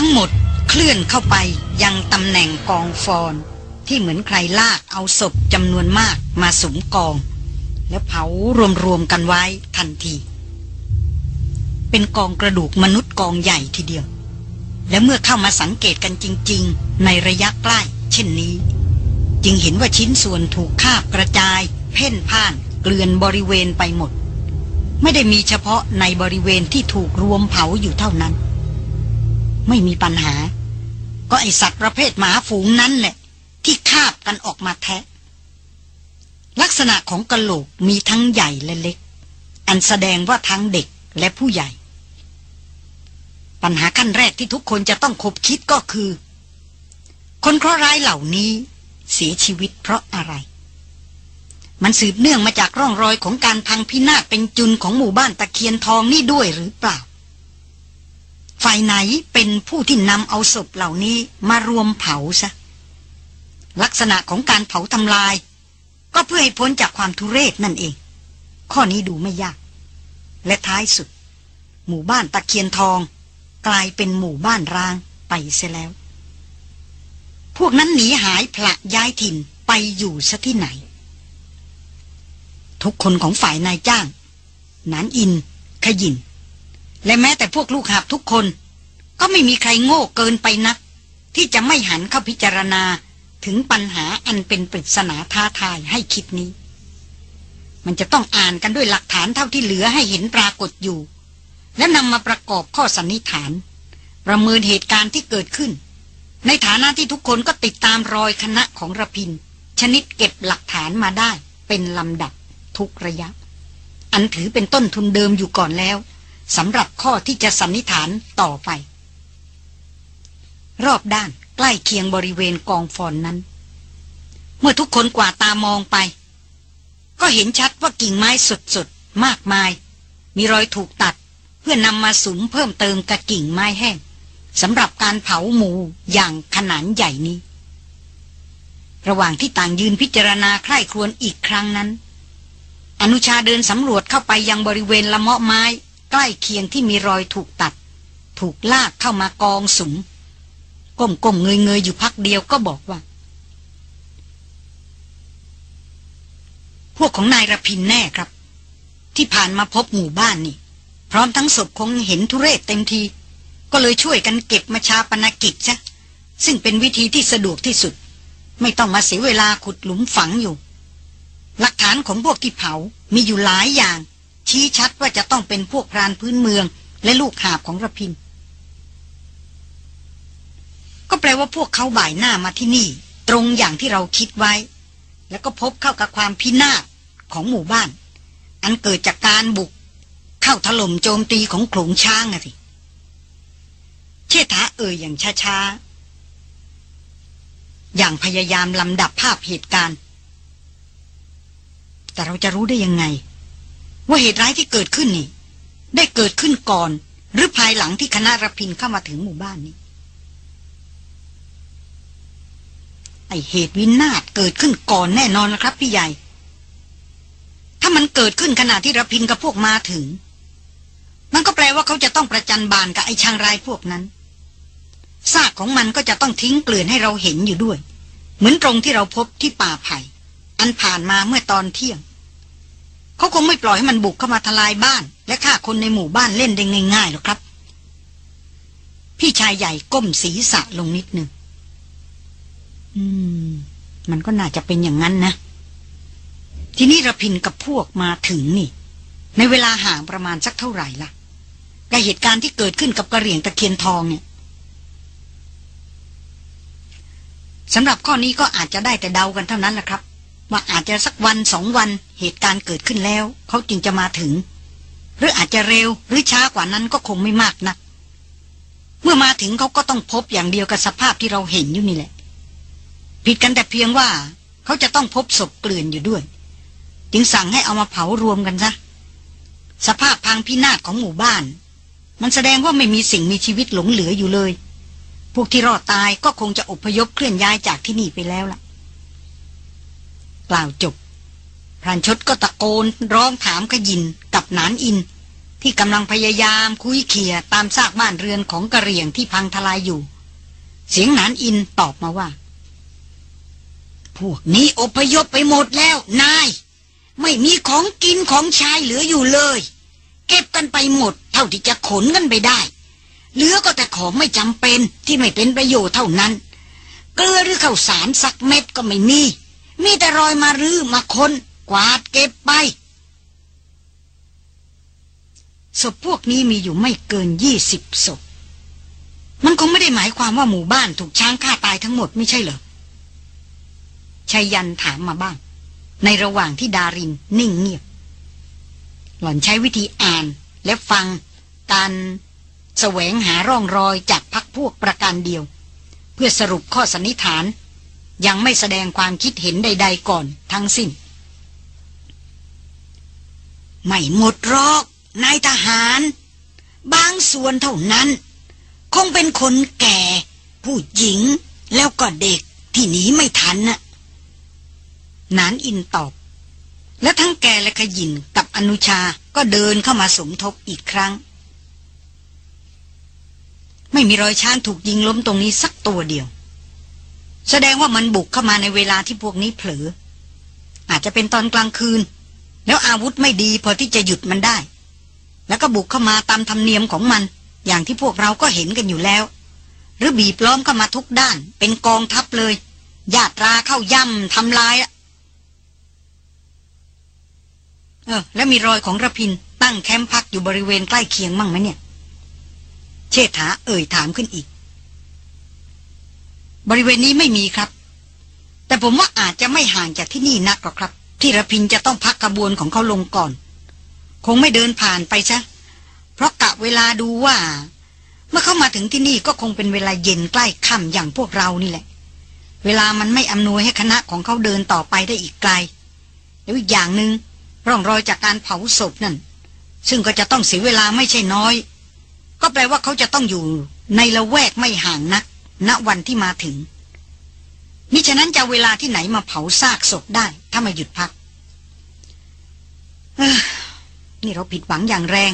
ทั้งหมดเคลื่อนเข้าไปยังตำแหน่งกองฟอน ที่เหมือนใครลากเอาศพจำนวนมากมาสมกอง แล้วเผารวมๆกันไว้ทันที เป็นกองกระดูกมนุษย์กองใหญ่ทีเดียว และเมื่อเข้ามาสังเกตกันจริง ๆ ในระยะใกล้ เช่นนี้ จึงเห็นว่าชิ้นส่วนถูกคาบกระจาย เพ่นพ่านเกลื่อนบริเวณไปหมด ไม่ได้มีเฉพาะในบริเวณที่ถูกรวมเผาอยู่เท่านั้น ไม่มีปัญหา ก็ไอสัตว์ประเภทหมาฝูงนั้นแหละ ที่คาบกันออกมาแทะ ลักษณะของกระโหลกมีทั้งใหญ่และเล็ก อันแสดงว่าทั้งเด็กและผู้ใหญ่ ปัญหาขั้นแรกที่ทุกคนจะต้องคบคิดก็คือ คนเคราะห์ร้ายเหล่านี้เสียชีวิตเพราะอะไร มันสืบเนื่องมาจากร่องรอยของการพังพินาศเป็นจุนของหมู่บ้านตะเคียนทองนี่ด้วยหรือเปล่า ฝ่ายไหนเป็นผู้ที่นำเอาศพเหล่านี้มารวมเผาซะ ลักษณะของการเผาทำลาย ก็เพื่อให้พ้นจากความทุเรศนั่นเอง ข้อนี้ดูไม่ยาก และท้ายสุด หมู่บ้านตะเคียนทอง กลายเป็นหมู่บ้านร้างไปเสียแล้ว พวกนั้นหนีหายพละย้ายถิ่นไปอยู่ซะที่ไหน ทุกคนของฝ่ายนายจ้าง นานอิน ขยิน และแม้แต่พวกลูกหาบทุกคน ก็ไม่มีใครโง่เกินไปนัก ที่จะไม่หันเข้าพิจารณาถึงปัญหาอันเป็นปริศนาท้าทายให้คิดนี้ มันจะต้องอ่านกันด้วยหลักฐานเท่าที่เหลือให้เห็นปรากฏอยู่ และนำมาประกอบข้อสันนิษฐาน ประเมินเหตุการณ์ที่เกิดขึ้น ในฐานะที่ทุกคนก็ติดตามรอยคณะของระพิน ชนิดเก็บหลักฐานมาได้เป็นลำดับทุกระยะ อันถือเป็นต้นทุนเดิมอยู่ก่อนแล้ว สำหรับข้อที่จะสันนิษฐานต่อไป รอบด้านใกล้เคียงบริเวณกองฟอนนั้น เมื่อทุกคนกว่าตามองไป ก็เห็นชัดว่ากิ่งไม้สดๆ มากมาย มีรอยถูกตัดเพื่อนำมาสุมเพิ่มเติมกับกิ่งไม้แห้งสำหรับการเผาหมูอย่างขนาดใหญ่นี้ ระหว่างที่ต่างยืนพิจารณาใคร่ครวญอีกครั้งนั้น อนุชาเดินสำรวจเข้าไปยังบริเวณละเมาะไม้ ใกล้เคียงที่มีรอยถูกตัด ถูกลากเข้ามากองสุมก้มๆเงยๆอยู่พักเดียวก็บอกว่า พวกของนายระพินแน่ครับ ที่ผ่านมาพบหมู่บ้านนี่ พร้อมทั้งศพคงเห็นทุเรศเต็มที ก็เลยช่วยกันเก็บมาชาปนกิจซะซึ่งเป็นวิธีที่สะดวกที่สุด ไม่ต้องมาเสียเวลาขุดหลุมฝังอยู่ หลักฐานของพวกที่เผามีอยู่หลายอย่าง ชี้ชัดว่าจะต้องเป็นพวกพรานพื้นเมือง และลูกหาบของระพิน ก็แปลว่าพวกเขาบ่ายหน้ามาที่นี่ ตรงอย่างที่เราคิดไว้ แล้วก็พบเข้ากับความพินาศของหมู่บ้าน อันเกิดจากการบุก เข้าถล่มโจมตีของโขลงช้างอะสิเชษฐาเอ่ยอย่างช้าๆ อย่างพยายามลำดับภาพเหตุการณ์ แต่เราจะรู้ได้ยังไง ว่าเหตุร้ายที่เกิดขึ้นนี่ ได้เกิดขึ้นก่อน หรือภายหลังที่คณะรพินเข้ามาถึงหมู่บ้านนี้ ไอเหตุวินาศเกิดขึ้นก่อนแน่นอนนะครับ พี่ใหญ่ ถ้ามันเกิดขึ้นขณะที่รพินกับพวกมาถึง มันก็แปลว่าเขาจะต้องประจันบานกับไอช่างรายพวกนั้นซากของมันก็จะต้องทิ้งเกลื่อนให้เราเห็นอยู่ด้วย เหมือนตรงที่เราพบที่ป่าไผ่อันผ่านมาเมื่อตอนเที่ยง เขาคงไม่ปล่อยให้มันบุกเข้ามาทลายบ้าน และฆ่าคนในหมู่บ้านเล่นได้ง่ายๆหรอกครับ พี่ชายใหญ่ก้มศีรษะลงนิดนึงอืม มันก็น่าจะเป็นอย่างนั้นนะ ทีนี้ระพินกับพวกมาถึงนี่ ในเวลาห่างประมาณสักเท่าไหร่ล่ะกับเหตุการณ์ที่เกิดขึ้นกับกระเหรี่ยงตะเคียนทองเนี่ยสำหรับข้อนี้ก็อาจจะได้แต่เดากันเท่านั้นแหละครับ ว่าอาจจะสักวันสองวันเหตุการณ์เกิดขึ้นแล้ว เขาจึงจะมาถึง หรืออาจจะเร็วหรือช้ากว่านั้นก็คงไม่มากนะัก เมื่อมาถึงเขาก็ต้องพบอย่างเดียวกับสภาพที่เราเห็นอยู่นี่แหละ ผิดกันแต่เพียงว่า เขาจะต้องพบศพเกลื่อนอยู่ด้วย จึงสั่งให้เอามาเผารวมกันซะสภาพพังพินาศของหมู่บ้าน มันแสดงว่าไม่มีสิ่งมีชีวิตหลงเหลืออยู่เลย พวกที่รอดตายก็คงจะอพยพเคลื่อนย้ายจากที่นี่ไปแล้วล่ะ กล่าวจบพรานชดก็ตะโกนร้องถามขยินกับนานอิน ที่กำลังพยายามคุยเขี่ยตามซากบ้านเรือนของกระเรียงที่พังทลายอยู่ เสียงหนานอินตอบมาว่า พวกนี้อพยพไปหมดแล้ว นาย ไม่มีของกินของใช้เหลืออยู่เลย เก็บกันไปหมด เท่าที่จะขนกันไปได้เหลือก็แต่ของไม่จำเป็นที่ไม่เป็นประโยชน์เท่านั้น เกลือหรือข้าวสารสักเม็ดก็ไม่มี มีแต่รอยมารื้อมาคนกวาดเก็บไปศพพวกนี้มีอยู่ไม่เกินยี่สิบศพ มันคงไม่ได้หมายความว่าหมู่บ้านถูกช้างฆ่าตายทั้งหมดไม่ใช่เหรอชัยยันถามมาบ้าง ในระหว่างที่ดารินนิ่งเงียบ หล่อนใช้วิธีอ่านและฟัง การแสวงหาร่องรอยจากพักพวกประการเดียว เพื่อสรุปข้อสันนิษฐาน ยังไม่แสดงความคิดเห็นใด ๆ ก่อนทั้งสิ้น ไม่หมดรอกนายทหาร บางส่วนเท่านั้น คงเป็นคนแก่ ผู้หญิงแล้วก็เด็กที่หนีไม่ทันน่ะนานอินตอบ และทั้งแกและขยินกับอนุชาก็เดินเข้ามาสมทบอีกครั้ง ไม่มีรอยช้างถูกยิงล้มตรงนี้สักตัวเดียว แสดงว่ามันบุกเข้ามาในเวลาที่พวกนี้เผลอ อาจจะเป็นตอนกลางคืน แล้วอาวุธไม่ดีพอที่จะหยุดมันได้ แล้วก็บุกเข้ามาตามธรรมเนียมของมัน อย่างที่พวกเราก็เห็นกันอยู่แล้ว หรือบีบล้อมเข้ามาทุกด้าน เป็นกองทัพเลยญาตราเข้าย่ำทำลายอะเออแล้วมีรอยของระพินตั้งแคมป์พักอยู่บริเวณใกล้เคียงมั่งไหมเนี่ย เชษฐาเอ่ยถามขึ้นอีก บริเวณนี้ไม่มีครับ แต่ผมว่าอาจจะไม่ห่างจากที่นี่นักหรอกครับ ที่ระพินจะต้องพักกระบวนของเขาลงก่อน คงไม่เดินผ่านไปซะเพราะกะเวลาดูว่า เมื่อเข้ามาถึงที่นี่ก็คงเป็นเวลาเย็นใกล้ค่ำอย่างพวกเรานี่แหละ เวลามันไม่อำนวยให้คณะของเขาเดินต่อไปได้อีกไกลแล้วอีกอย่างหนึง่งร่องรอยจากการเผาศพนั่น ซึ่งก็จะต้องเสียเวลาไม่ใช่น้อย ก็แปลว่าเขาจะต้องอยู่ในละแวกไม่ห่างนัก ณวันที่มาถึง มิฉะนั้นจะเวลาที่ไหนมาเผาซากศพได้ ถ้ามาหยุดพักนี่เราผิดหวังอย่างแรง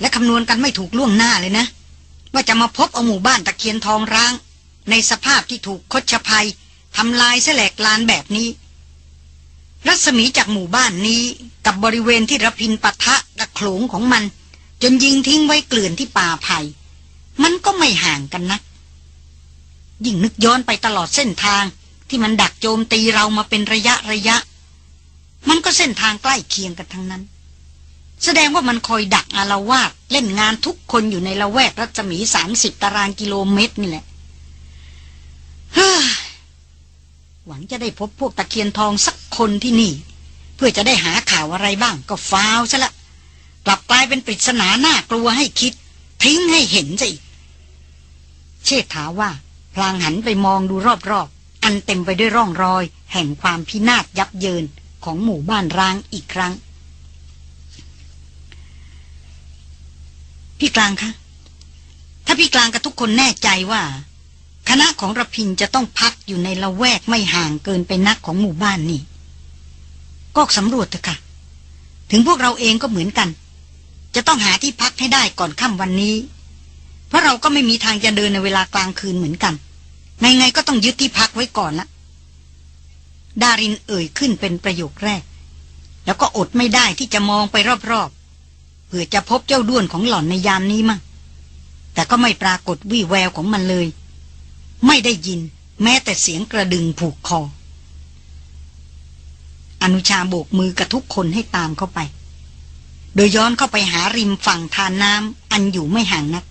และคำนวณกันไม่ถูกล่วงหน้าเลยนะ ว่าจะมาพบเอาหมู่บ้านตะเคียนทองร้าง ในสภาพที่ถูกคดชภัยทำลายแสลกลานแบบนี้ รัศมีจากหมู่บ้านนี้กับบริเวณที่ระพินปะทะกระโขลงของมัน จนยิงทิ้งไว้เกลื่อนที่ป่าไผ่มันก็ไม่ห่างกันนะ ยิ่งนึกย้อนไปตลอดเส้นทางที่มันดักโจมตีเรามาเป็นระยะระยะ มันก็เส้นทางใกล้เคียงกันทั้งนั้น แสดงว่ามันคอยดักอาละวาดเล่นงานทุกคนอยู่ในละแวกรัศมีสามสิบตารางกิโลเมตรนี่แหละหวังจะได้พบพวกตะเคียนทองสักคนที่นี่ เพื่อจะได้หาข่าวอะไรบ้างก็ฟาวซะละกลับกลายเป็นปริศนาหน้ากลัวให้คิด ทิ้งให้เห็นสิเชษฐาว่า พลางหันไปมองดูรอบๆ อันเต็มไปด้วยร่องรอย แห่งความพินาศยับเยินของหมู่บ้านร้างอีกครั้ง พี่กลางคะ ถ้าพี่กลางกับทุกคนแน่ใจว่า คณะของระพินจะต้องพักอยู่ในละแวกไม่ห่างเกินไปนักของหมู่บ้านนี่ ก็สำรวจเถอะค่ะ ถึงพวกเราเองก็เหมือนกัน จะต้องหาที่พักให้ได้ก่อนค่ำวันนี้ เพราะเราก็ไม่มีทางจะเดินในเวลากลางคืนเหมือนกัน ไงๆก็ต้องยึดที่พักไว้ก่อนละดารินเอ่ยขึ้นเป็นประโยคแรก แล้วก็อดไม่ได้ที่จะมองไปรอบผื่อจะพบเจ้าด้วนของหล่อนในยามนี้มั้งแต่ก็ไม่ปรากฏวี่แววของมันเลย ไม่ได้ยินแม้แต่เสียงกระดึงผูกคอ อนุชาโบกมือกับทุกคนให้ตามเข้าไป โดยย้อนเข้าไปหาริมฝั่งทานน้ำอันอยู่ไม่ห่างนัก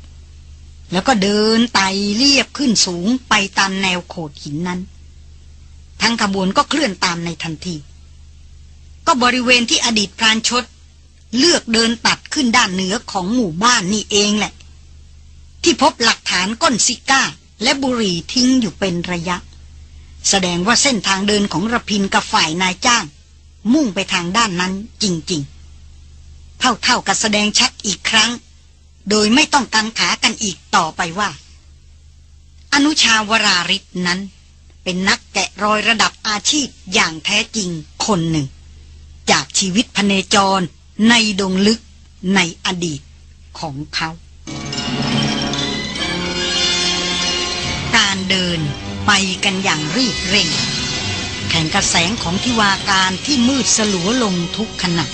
แล้วก็เดินไต่เรียบขึ้นสูงไปตามแนวโขดหินนั้น ทั้งขบวนก็เคลื่อนตามในทันที ก็บริเวณที่อดีตพรานชด เลือกเดินตัดขึ้นด้านเหนือของหมู่บ้านนี่เองแหละ ที่พบหลักฐานก้นซิก้า และบุหรี่ทิ้งอยู่เป็นระยะ แสดงว่าเส้นทางเดินของระพินกับฝ่ายนายจ้าง มุ่งไปทางด้านนั้นจริง ๆ เท่าๆกับแสดงชัดอีกครั้ง โดยไม่ต้องกังขากันอีกต่อไปว่า อนุชาวราริศนั้น เป็นนักแกะรอยระดับอาชีพอย่างแท้จริงคนหนึ่ง จากชีวิตพเนจรในดงลึกในอดีตของเขา การเดินไปกันอย่างรีบเร่ง แข่งกระแสงของทิวาการที่มืดสลัวลงทุกขณะ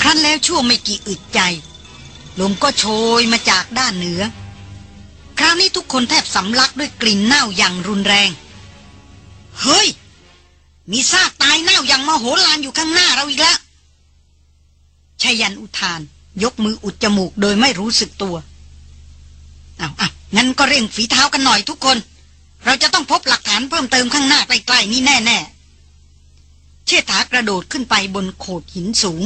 ครั้นแล้วชั่วไม่กี่อึดใจ ลมก็โชยมาจากด้านเหนือ คราวนี้ทุกคนแทบสำลักด้วยกลิ่นเน่าอย่างรุนแรง เฮ้ย มีซากตายเน่าอย่างมโหฬารอยู่ข้างหน้าเราอีกแล้วชายันอุทาน ยกมืออุดจมูกโดยไม่รู้สึกตัวเอาเอางั้นก็เร่งฝีเท้ากันหน่อยทุกคน เราจะต้องพบหลักฐานเพิ่มเติมข้างหน้าใกล้ๆนี่แน่ๆเชษฐากระโดดขึ้นไปบนโขดหินสูง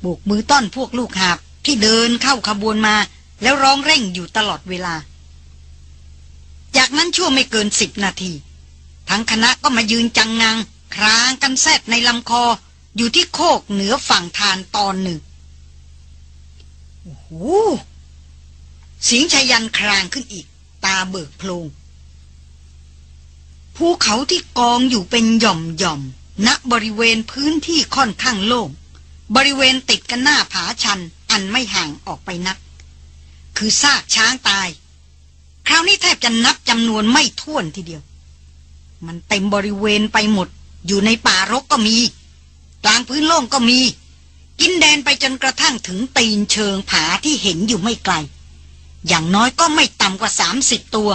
โบกมือต้อนพวกลูกหาบ ที่เดินเข้าขบวนมา แล้วร้องเร่งอยู่ตลอดเวลา จากนั้นชั่วไม่เกินสิบนาที ทั้งคณะก็มายืนจังงัง ครางกันแซดในลำคออยู่ที่โคกเหนือฝั่งทานตอนหนึ่งโอ้โหเสียงชายันครางขึ้นอีก ตาเบิกโพลงภูเขาที่กองอยู่เป็นหย่อมหย่อมณบริเวณพื้นที่ค่อนข้างโล่งบริเวณติดกันหน้าผาชัน อันไม่ห่างออกไปนัก คือซากช้างตาย คราวนี้แทบจะนับจำนวนไม่ถ้วนทีเดียว มันเต็มบริเวณไปหมด อยู่ในป่ารกก็มี กลางพื้นโล่งก็มี กินแดนไปจนกระทั่งถึงตีนเชิงผาที่เห็นอยู่ไม่ไกล อย่างน้อยก็ไม่ต่ำกว่าสามสิบตัว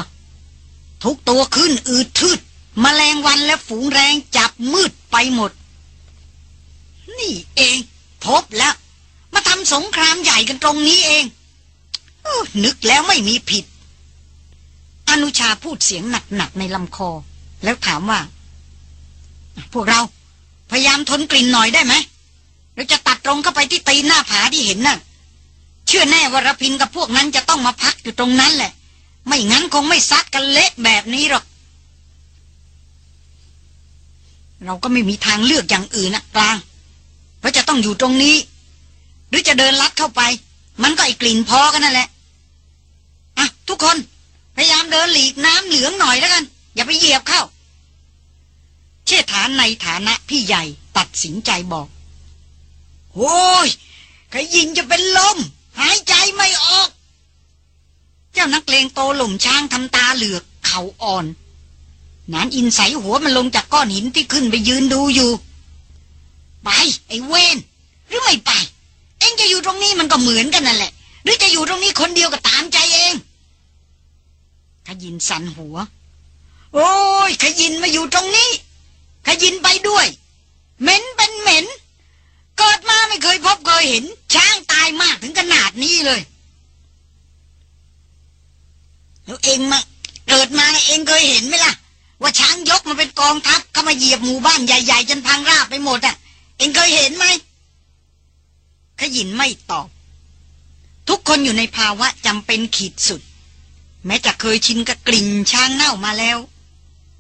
ทุกตัวขึ้นอืดทืดมแมลงวันและฝูงแรงจับมืดไปหมด นี่เองพบแล้ว มาทำสงครามใหญ่กันตรงนี้เองอนึกแล้วไม่มีผิด อนุชาพูดเสียงหนักๆในลำคอ แล้วถามว่า พวกเราพยายามทนกลิ่นหน่อยได้ไหมเราจะตัดตรงเข้าไปที่ตีนหน้าผาที่เห็นน่ะ เชื่อแน่ว่ารพินกับพวกนั้นจะต้องมาพักอยู่ตรงนั้นแหละ ไม่งั้นคงไม่ซัดกันเละแบบนี้หรอก เราก็ไม่มีทางเลือกอย่างอื่นนะกลาง เพราะจะต้องอยู่ตรงนี้ รือจะเดินลัดเข้าไป มันก็ไอกลิ่นพอกันนั่นแหละอะทุกคนพยายามเดินหลีกน้ำเหลืองหน่อยแล้วกัน อย่าไปเหยียบเข้า เชษฐานในฐานะพี่ใหญ่ตัดสินใจบอกโอ้ยขยินจะเป็นลม หายใจไม่ออก เจ้านักเลงโตหล่มช้างทำตาเหลือก เข่าอ่อนนานอินใสหัวมันลงจากก้อนหินที่ขึ้นไปยืนดูอยู่ ไป ไอ้เวนหรือไม่ไป องจะอยู่ตรงนี้มันก็เหมือนกันนั่นแหละ หรือจะอยู่ตรงนี้คนเดียวก็ตามใจเองขยินสันหัว โอ้ยขยินมาอยู่ตรงนี้ขยินไปด้วย เหม็นเป็นเหม็นเกิดมาไม่เคยพบเคยเห็น ช้างตายมากถึงขนาดนี้เลย แล้วเองมาเกิดมาเองเคยเห็นไหมล่ะ ว่าช้างยกมาเป็นกองทัพเข้ามาเหยียบหมู่บ้านใหญ่ๆจนพังราบไปหมดอะ เองเคยเห็นไหม ขยินไม่ตอบ ทุกคนอยู่ในภาวะจำเป็นขีดสุด แม้จะเคยชินกับกลิ่นช้างเน่ามาแล้ว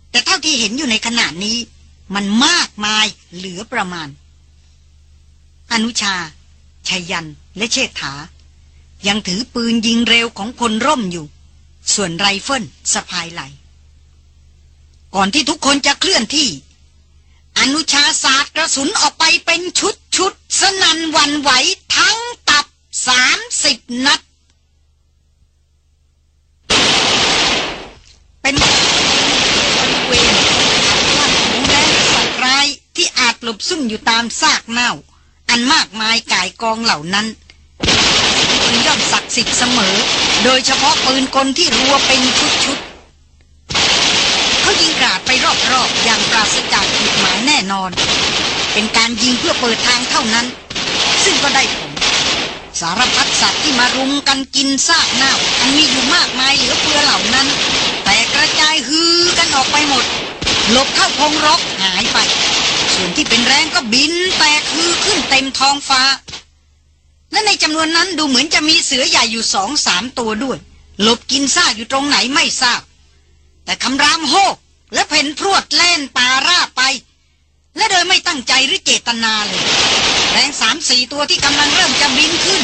แต่เท่าที่เห็นอยู่ในขณะนี้ มันมากมายเหลือประมาณ อนุชาชัยยันและเชษฐา ยังถือปืนยิงเร็วของคนร่มอยู่ ส่วนไรเฟิลสะพายไหล ก่อนที่ทุกคนจะเคลื่อนที่ อนุชาศาสตร์กระสุนออกไปเป็นชุด ชุดสนันวันไหวทั้งตับสามสิบนัด เป็นบริเวณว่าของแดงสัตว์ร้ายที่อาจหลบซุ่มอยู่ตามซากเน่า อันมากมายก่ายกองเหล่านั้นปืนย่อมศักดิ์สิทธิ์เสมอ โดยเฉพาะปืนกลที่รัวเป็นชุดๆเขายิงกราดไปรอบๆอย่างปราศจากจุดหมายแน่นอน เป็นการยิงเพื่อเปิดทางเท่านั้น ซึ่งก็ได้ผล สารพัดสัตว์ที่มารุมกันกินซากเน่าอันมีอยู่มากมายเหลือเฟือเหล่านั้น แต่กระจายฮือกันออกไปหมดหลบเข้าพงรกหายไป ส่วนที่เป็นแรงก็บินแตกฮือขึ้นเต็มท้องฟ้า และในจำนวนนั้นดูเหมือนจะมีเสือใหญ่อยู่สองสามตัวด้วย หลบกินซากอยู่ตรงไหนไม่ทราบ แต่คำรามโฮกและเพ่นพรวดเล่นป่าราไป และโดยไม่ตั้งใจหรือเจตนาเลยแรงสามสี่ตัวที่กำลังเริ่มจะบินขึ้น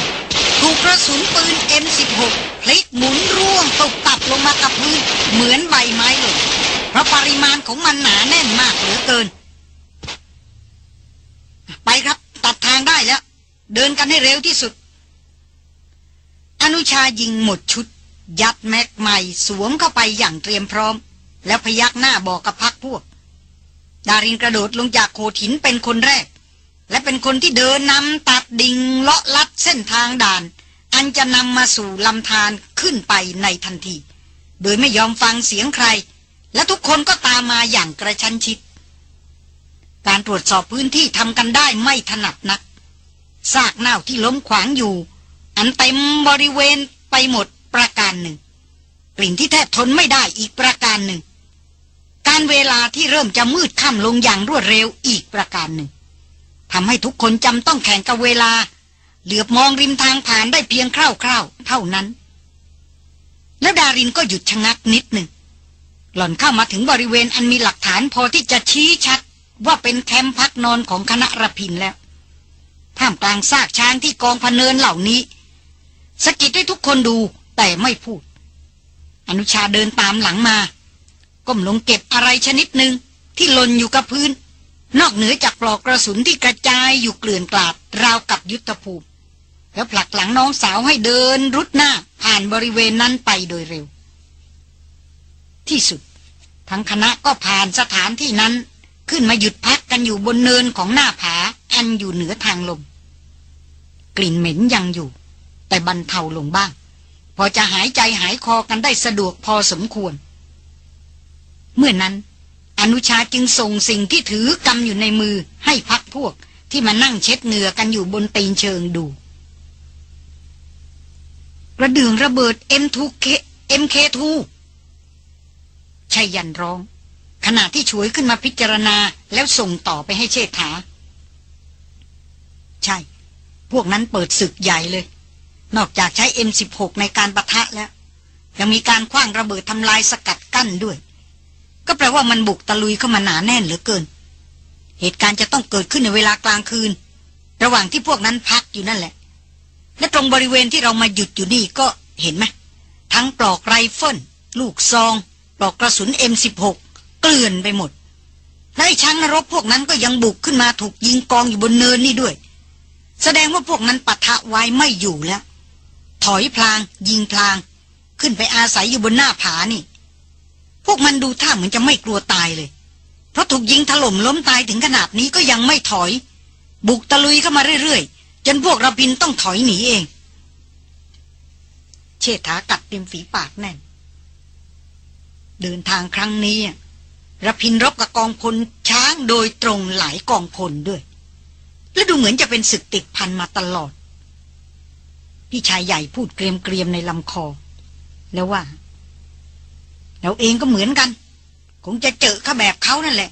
ถูกกระสุนปืน M16 พลิกหมุนร่วงตกตับลงมากับพื้น เหมือนใบไม้เลยเพราะปริมาณของมันหนาแน่นมากเหลือเกิน ไปครับตัดทางได้แล้ว เดินกันให้เร็วที่สุด อนุชายิงหมดชุด ยัดแม็กใหม่สวมเข้าไปอย่างเตรียมพร้อม แล้วพยักหน้าบอกกับพักพวก ดารินกระโดดลงจากโขดหินเป็นคนแรก และเป็นคนที่เดินนำตัดดิ่งเลาะลัดเส้นทางด่าน อันจะนำมาสู่ลำธารขึ้นไปในทันที โดยไม่ยอมฟังเสียงใคร และทุกคนก็ตามมาอย่างกระชั้นชิด การตรวจสอบพื้นที่ทำกันได้ไม่ถนัดนักซากเน่าที่ล้มขวางอยู่ อันเต็มบริเวณไปหมดประการหนึ่ง กลิ่นที่แทบทนไม่ได้อีกประการหนึ่ง การเวลาที่เริ่มจะมืดค่ำลงอย่างรวดเร็วอีกประการหนึ่งทำให้ทุกคนจำต้องแข่งกับเวลา เหลือบมองริมทางผ่านได้เพียงคร่าวๆ เท่านั้น แล้วดารินก็หยุดชะงักนิดหนึ่ง หล่อนเข้ามาถึงบริเวณอันมีหลักฐานพอที่จะชี้ชัดว่าเป็นแคมป์พักนอนของคณะระพินแล้วท่ามกลางซากช้างที่กองพเนินเหล่านี้ สกิดให้ทุกคนดูแต่ไม่พูด อนุชาเดินตามหลังมา ก้มลงเก็บอะไรชนิดหนึ่งที่หล่นอยู่กับพื้น นอกเหนือจากปลอกกระสุนที่กระจายอยู่เกลื่อนกลาดราวกับยุทธภูมิ แล้วผลักหลังน้องสาวให้เดินรุดหน้าผ่านบริเวณนั้นไปโดยเร็ว ที่สุด ทั้งคณะก็ผ่านสถานที่นั้นขึ้นมาหยุดพักกันอยู่บนเนินของหน้าผาอันอยู่เหนือทางลม กลิ่นเหม็นยังอยู่ แต่บรรเทาลงบ้าง พอจะหายใจหายคอกันได้สะดวกพอสมควร เมื่อนั้น อนุชาจึงส่งสิ่งที่ถือกำอยู่ในมือให้พักพวกที่มานั่งเช็ดเหงื่อกันอยู่บนตีนเชิงดูกระเดืองระเบิด M2K MK2 ชัยยันร้อง ขณะที่ช่วยขึ้นมาพิจารณาแล้วส่งต่อไปให้เชษฐา ใช่ พวกนั้นเปิดศึกใหญ่เลย นอกจากใช้ M16 ในการประทะแล้ว ยังมีการคว้างระเบิดทำลายสกัดกั้นด้วย ก็แปลว่ามันบุกตะลุยเข้ามาหนาแน่นเหลือเกิน เหตุการณ์จะต้องเกิดขึ้นในเวลากลางคืน ระหว่างที่พวกนั้นพักอยู่นั่นแหละ และตรงบริเวณที่เรามาหยุดอยู่นี่ก็เห็นไหมทั้งปลอกไรเฟิลลูกซอง ปลอกกระสุน M16 เกลื่อนไปหมดและไอ้ช้างนรกพวกนั้นก็ยังบุกขึ้นมาถูกยิงกองอยู่บนเนินนี่ด้วย แสดงว่าพวกนั้นปะทะไว้ไม่อยู่แล้ว ถอยพลาง ยิงพลาง ขึ้นไปอาศัยอยู่บนหน้าผานี่ พวกมันดูท่าเหมือนจะไม่กลัวตายเลย เพราะถูกยิงถล่มล้มตายถึงขนาดนี้ก็ยังไม่ถอย บุกตะลุยเข้ามาเรื่อยๆ จนพวกระพินต้องถอยหนีเอง เชษฐากัดเต็มฝีปากแน่น เดินทางครั้งนี้ระพินรบกับกองพลช้างโดยตรงหลายกองพลด้วย และดูเหมือนจะเป็นศึกติดพันมาตลอด พี่ชายใหญ่พูดเกรียมๆในลำคอ แล้วว่า เราเองก็เหมือนกัน คงจะเจอข้าแบบเขานั่นแหละ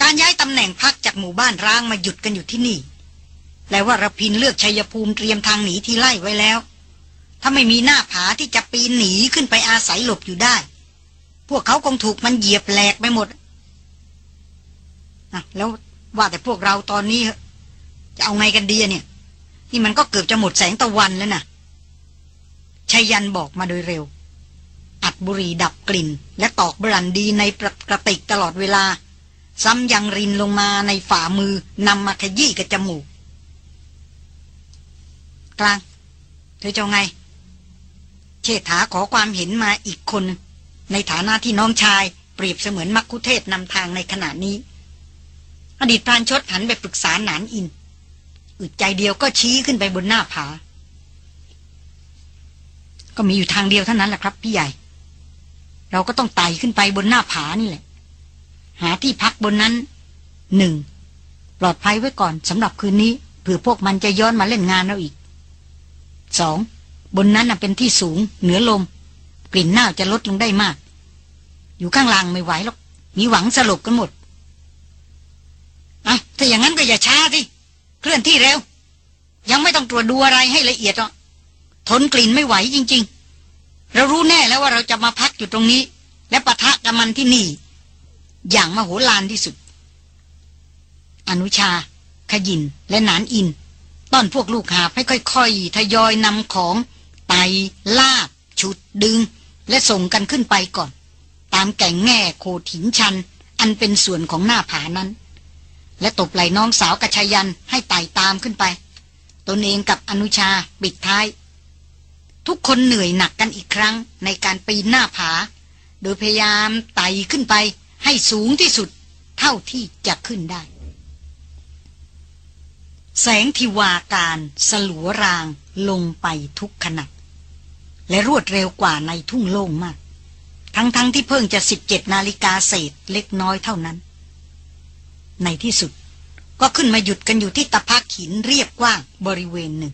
การย้ายตำแหน่งพักจากหมู่บ้านร้างมาหยุดกันอยู่ที่นี่แปลว่าระพินเลือกชัยภูมิเตรียมทางหนีที่ไล่ไว้แล้ว ถ้าไม่มีหน้าผาที่จะปีนหนีขึ้นไปอาศัยหลบอยู่ได้ พวกเขาคงถูกมันเหยียบแหลกไปหมดอะแล้วว่าแต่พวกเราตอนนี้ จะเอาไงกันดีเนี่ย นี่มันก็เกือบจะหมดแสงตะวันแล้วนะชัยยันบอกมาโดยเร็ว อัดบุหรี่ดับกลิ่น และตอกบรันดีในกระติกตลอดเวลา ซ้ำยังรินลงมาในฝ่ามือนำมาขยี้กับจมูก กลาง เธอจะไง เชษฐาขอความเห็นมาอีกคน ในฐานะที่น้องชาย เปรียบเสมือนมักคุเทศนำทางในขณะนี้ อดีตพรานชดหันไปปรึกษาหนานอินอึดใจเดียวก็ชี้ขึ้นไปบนหน้าผาก็มีอยู่ทางเดียวเท่านั้นแหละครับพี่ใหญ่ เราก็ต้องไต่ขึ้นไปบนหน้าผานี่แหละ หาที่พักบนนั้นหนึ่งปลอดภัยไว้ก่อนสำหรับคืนนี้เผื่อพวกมันจะย้อนมาเล่นงานเราอีกสองบนนั้นเป็นที่สูง เหนือลม กลิ่นเน่าจะลดลงได้มาก อยู่ข้างล่างไม่ไหวหรอกมีหวังสลบกันหมดอะถ้าอย่างนั้นก็อย่าช้าสิเคลื่อนที่เร็ว ยังไม่ต้องตรวจดูอะไรให้ละเอียดหรอกทนกลิ่นไม่ไหวจริง ๆ เรารู้แน่แล้วว่าเราจะมาพักอยู่ตรงนี้ และปะทะกับมันที่นี่ อย่างมโหฬารที่สุด อนุชา ขยินและนานอิน ต้อนพวกลูกหาให้ค่อยๆทยอยนำของไตลาดฉุดดึง และส่งกันขึ้นไปก่อน ตามแก่งแง่โคถินชัน อันเป็นส่วนของหน้าผานั้น และตบไหลน้องสาวกระชยันให้ไต่ตามขึ้นไป ตนเองกับอนุชาปิดท้าย ทุกคนเหนื่อยหนักกันอีกครั้งในการปีนหน้าผา โดยพยายามไต่ขึ้นไปให้สูงที่สุดเท่าที่จะขึ้นได้ แสงทิวาการสลัวรางลงไปทุกขณะและรวดเร็วกว่าในทุ่งโล่งมาก ทั้งๆทที่เพิ่งจะสิบเจ็ดนาฬิกาเศษเล็กน้อยเท่านั้น ในที่สุดก็ขึ้นมาหยุดกันอยู่ที่ตะพักหินเรียบกว้างบริเวณหนึ่ง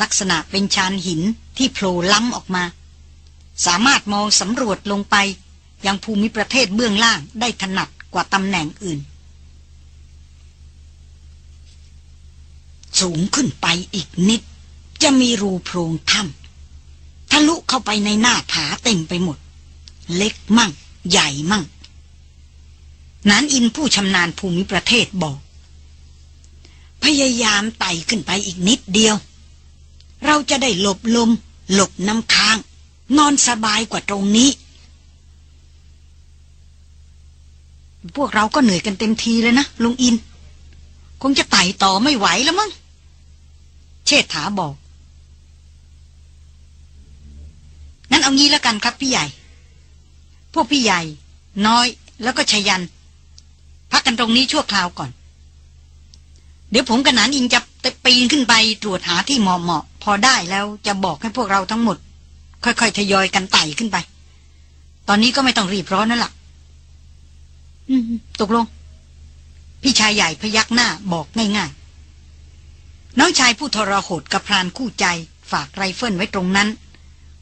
ลักษณะเป็นชานหินที่โผล่ล้ำออกมา สามารถมองสำรวจลงไป ยังภูมิประเทศเบื้องล่างได้ถนัดกว่าตำแหน่งอื่น สูงขึ้นไปอีกนิด จะมีรูโพรงถ้ำทะลุเข้าไปในหน้าผาเต็มไปหมด เล็กมั่ง ใหญ่มั่งนานอินผู้ชำนาญภูมิประเทศบอก พยายามไต่ขึ้นไปอีกนิดเดียว เราจะได้หลบลม หลบน้ำค้าง นอนสบายกว่าตรงนี้ พวกเราก็เหนื่อยกันเต็มทีเลยนะลุงอิน คงจะไต่ต่อไม่ไหวแล้วมั้งเชษฐาบอกงั้นเอางี้แล้วกันครับพี่ใหญ่ พวกพี่ใหญ่ น้อยแล้วก็ชยัน พักกันตรงนี้ชั่วคราวก่อน เดี๋ยวผมกับนานอิงจะปีนขึ้นไปตรวจหาที่เหมาะ พอได้แล้วจะบอกให้พวกเราทั้งหมด ค่อยๆทยอยกันไต่ขึ้นไป ตอนนี้ก็ไม่ต้องรีบร้อนนั่นแหละตกลง พี่ชายใหญ่พยักหน้าบอกง่ายๆ น้องชายผู้ทรหดกับพรานคู่ใจ ฝากไรเฟิลไว้ตรงนั้น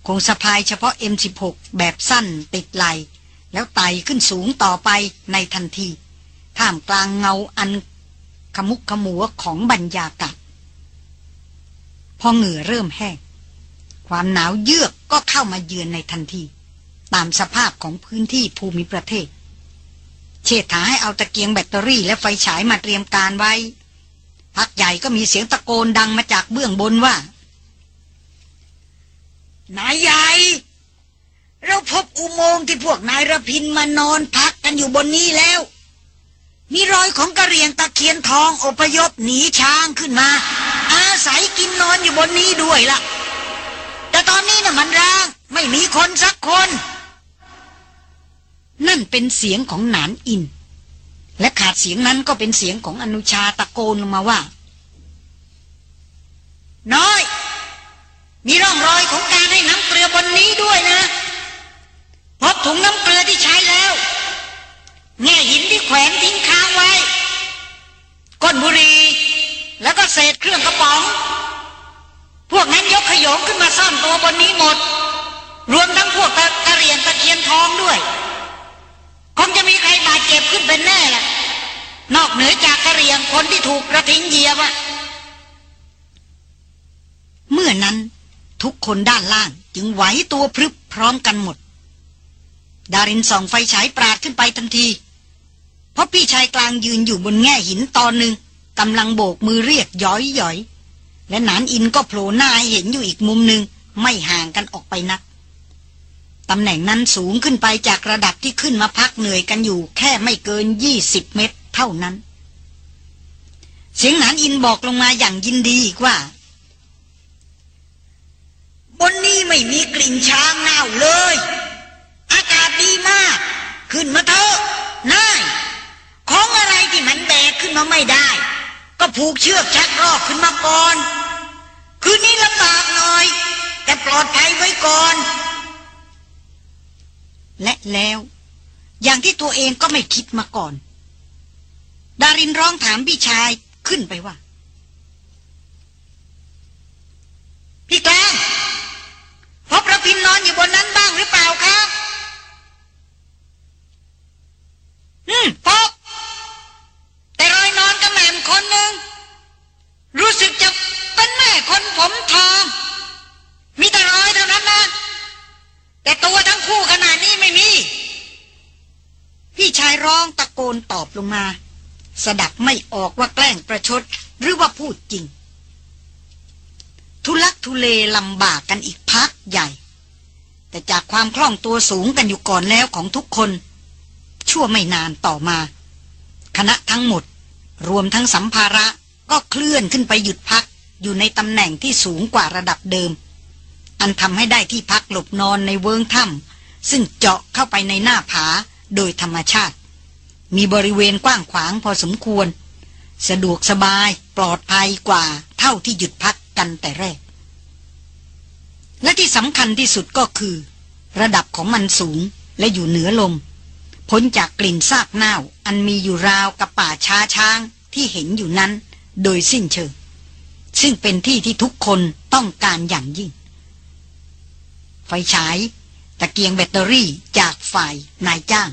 คงสะพายเฉพาะ M16 แบบสั้นติดไหลแล้วไต่ขึ้นสูงต่อไปในทันที ท่ามกลางเงาอันขมุกขมัวของบรรยากาศ พอเหงื่อเริ่มแห้ง ความหนาวเยือกก็เข้ามาเยือนในทันที ตามสภาพของพื้นที่ภูมิประเทศ เชษฐาให้เอาตะเกียงแบตเตอรี่และไฟฉายมาเตรียมการไว้ พักใหญ่ก็มีเสียงตะโกนดังมาจากเบื้องบนว่านายใหญ่ เราพบอุโมงค์ที่พวกนายระพินมานอนพักกันอยู่บนนี้แล้ว มีรอยของกระเรียงตะเคียนทองอพยพหนีช้างขึ้นมาอา ศัยกินนอนอยู่บนนี้ด้วยละ่ะ แต่ตอนนี้นะ่ะมันร้าง ไม่มีคนสักคน นั่นเป็นเสียงของหนานอิน และขาดเสียงนั้นก็เป็นเสียงของอนุชาตะโกนลงมาว่า น้อย มีร่องรอยของการให้น้ำเกลือบนนี้ด้วยนะพบถุงน้ำเกลือที่ใช้แล้วแง่หินที่แขวนทิ้งค้างไว้ก้นบุรี แล้วก็เศษเครื่องกระป๋อง พวกนั้นยกขยงขึ้นมาซ่อนตัวบนนี้หมด รวมทั้งพวกตะกะเรียนตะเคียนทองด้วยคงจะมีใครบาดเจ็บขึ้นเป็นแน่แหละนอกเหนือจากกระเรียงคนที่ถูกกระทิ้งเหยียบอะเมื่อนั้นทุกคนด้านล่างจึงไหวตัวพรึบพร้อมกันหมด ดารินส่องไฟฉายปราดขึ้นไปทันที เพราะพี่ชายกลางยืนอยู่บนแง่หินตอนหนึ่ง กำลังโบกมือเรียกย้อยย้อยและนานอินก็โผล่หน้าเห็นอยู่อีกมุมหนึ่งไม่ห่างกันออกไปนักตำแหน่งนั้นสูงขึ้นไปจากระดับที่ขึ้นมาพักเหนื่อยกันอยู่ แค่ไม่เกินยี่สิบเมตร เท่านั้น เสียงนานอินบอกลงมาอย่างยินดีอีกว่า บนนี้ไม่มีกลิ่นช้างเน่าเลย อากาศดีมาก ขึ้นมาเถอะนายของอะไรที่มันแบกขึ้นมาไม่ได้ ก็ผูกเชือกชักรอกขึ้นมาก่อน คืนนี้ลำบากหน่อย แต่ปลอดภัยไว้ก่อน และแล้ว อย่างที่ตัวเองก็ไม่คิดมาก่อน ดารินร้องถามพี่ชายขึ้นไปว่า พี่กลางพบระพินนอนอยู่บนนั้นบ้างหรือเปล่าครับอืมพบ คนหนึ่ง รู้สึกจะเป็นแม่คนผมทอง มีแต่รอยเท่านั้นนะ แต่ตัวทั้งคู่ขนาดนี้ไม่มี พี่ชายร้องตะโกนตอบลงมา สดับไม่ออกว่าแกล้งประชดหรือว่าพูดจริง ทุลักทุเลลำบากกันอีกพักใหญ่ แต่จากความคล่องตัวสูงกันอยู่ก่อนแล้วของทุกคน ชั่วไม่นานต่อมา คณะทั้งหมด รวมทั้งสัมภาระก็เคลื่อนขึ้นไปหยุดพักอยู่ในตำแหน่งที่สูงกว่าระดับเดิม อันทำให้ได้ที่พักหลบนอนในเวิงถ้ำซึ่งเจาะเข้าไปในหน้าผาโดยธรรมชาติ มีบริเวณกว้างขวางพอสมควร สะดวกสบายปลอดภัยกว่าเท่าที่หยุดพักกันแต่แรก และที่สำคัญที่สุดก็คือ ระดับของมันสูงและอยู่เหนือลม พ้นจากกลิ่นซากเน่า อันมีอยู่ราวกับป่าช้าช้างที่เห็นอยู่นั้น โดยสิ้นเชิง ซึ่งเป็นที่ที่ทุกคนต้องการอย่างยิ่ง ไฟฉายตะเกียงแบตเตอรี่จากฝ่ายนายจ้าง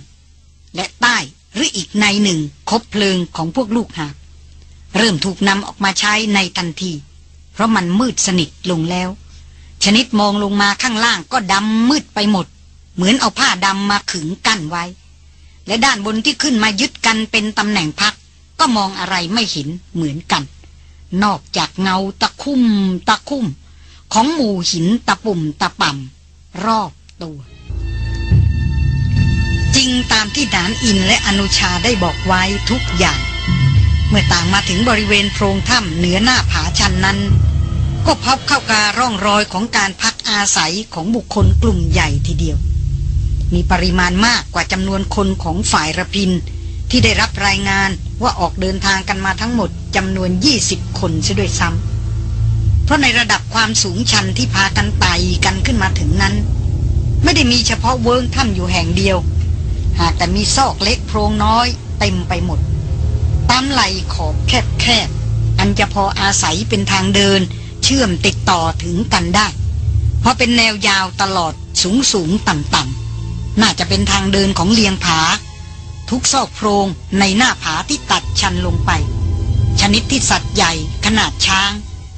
และใต้หรืออีกในหนึ่งคบเพลิงของพวกลูกหาบเริ่มถูกนำออกมาใช้ในทันที เพราะมันมืดสนิทลงแล้ว ชนิดมองลงมาข้างล่างก็ดำมืดไปหมด เหมือนเอาผ้าดำมาขึงกั้นไว้ และด้านบนที่ขึ้นมายึดกันเป็นตำแหน่งพัก ก็มองอะไรไม่เห็นเหมือนกัน นอกจากเงาตะคุ่มตะคุ่ม ของหมู่หินตะปุ่มตะป่ำรอบตัว จริงตามที่ดานอินและอนุชาได้บอกไว้ทุกอย่าง เมื่อต่างมาถึงบริเวณโพรงถ้ำเหนือหน้าผาชันนั้น ก็พบเข้าการร่องรอยของการพักอาศัยของบุคคลกลุ่มใหญ่ทีเดียว มีปริมาณมากกว่าจำนวนคนของฝ่ายระพิน ที่ได้รับรายงานว่าออกเดินทางกันมาทั้งหมดจำนวน 20 คนเสียด้วยซ้ำเพราะในระดับความสูงชันที่พากันไต่กันขึ้นมาถึงนั้น ไม่ได้มีเฉพาะเวิงถ้ำอยู่แห่งเดียว หากแต่มีซอกเล็กโพรงน้อยเต็มไปหมด ตามไหลขอบแคบๆ อันจะพออาศัยเป็นทางเดิน เชื่อมติดต่อถึงกันได้ เพราะเป็นแนวยาวตลอดสูงสูงต่ำต่ำ น่าจะเป็นทางเดินของเลียงผา ทุกซอกโพรงในหน้าผาที่ตัดชันลงไป ชนิดที่สัตว์ใหญ่ขนาดช้าง